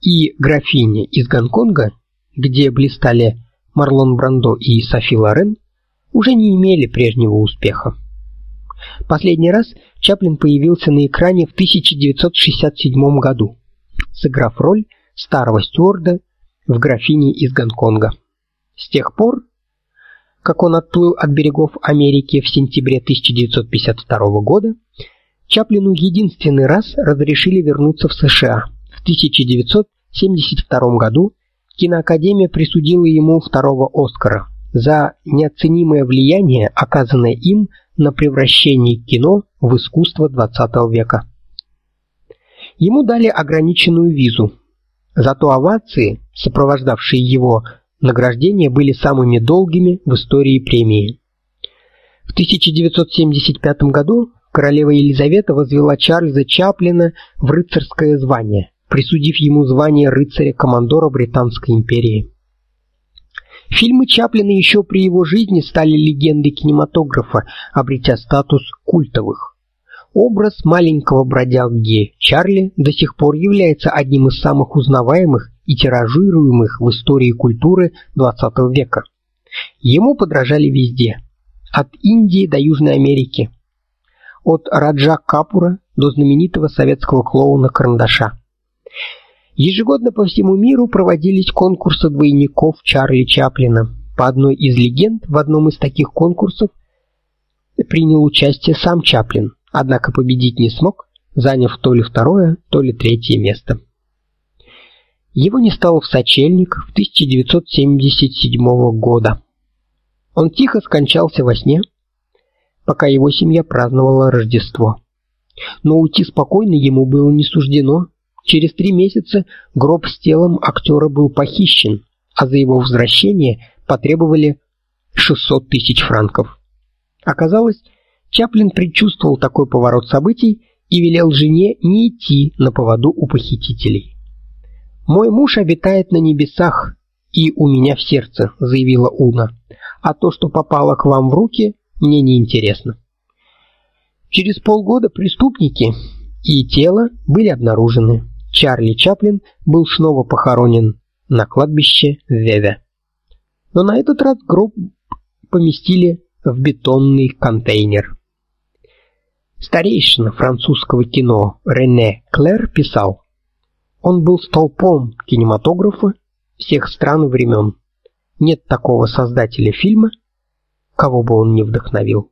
и Графиня из Гонконга, где блистали Марлон Брандо и Софи Лорен, уже не имели прежнего успеха. Последний раз Чаплин появился на экране в 1967 году, сыграв роль старого стюарда в Графине из Гонконга. С тех пор, как он отплыл от берегов Америки в сентябре 1952 года, Чаплину единственный раз разрешили вернуться в США. В 1972 году киноакадемия присудила ему второго Оскара за неоценимое влияние, оказанное им на превращение кино в искусство XX века. Ему дали ограниченную визу. Зато овации, сопровождавшие его награждение, были самыми долгими в истории премии. В 1975 году королева Елизавета возвела Чарльза Чаплина в рыцарское звание, присудив ему звание рыцаря-командора Британской империи. Фильмы Чаплина еще при его жизни стали легендой кинематографа, обретя статус культовых. Образ маленького бродяги Чарли до сих пор является одним из самых узнаваемых и тиражируемых в истории культуры XX века. Ему подражали везде, от Индии до Южной Америки, от Раджа Капура до знаменитого советского клоуна Карандаша. Ежегодно по всему миру проводились конкурсы двойников Чарли Чаплина. По одной из легенд, в одном из таких конкурсов принял участие сам Чаплин, однако победить не смог, заняв то ли второе, то ли третье место. Его не стало в сочельник в 1977 года. Он тихо скончался во сне, пока его семья праздновала Рождество. Но уйти спокойно ему было не суждено. Через три месяца гроб с телом актера был похищен, а за его возвращение потребовали 600 тысяч франков. Оказалось, Чаплин предчувствовал такой поворот событий и велел жене не идти на поводу у похитителей. «Мой муж обитает на небесах и у меня в сердце», — заявила Уна. «А то, что попало к вам в руки, мне не интересно. Через полгода преступники и тело были обнаружены. Чарли Чаплин был снова похоронен на кладбище Веве. Но на этот раз гроб поместили в бетонный контейнер. Старейшина французского кино Рене Клер писал: "Он был столпом кинематографа всех стран и времен. Нет такого создателя фильма, кого бы он ни вдохновил.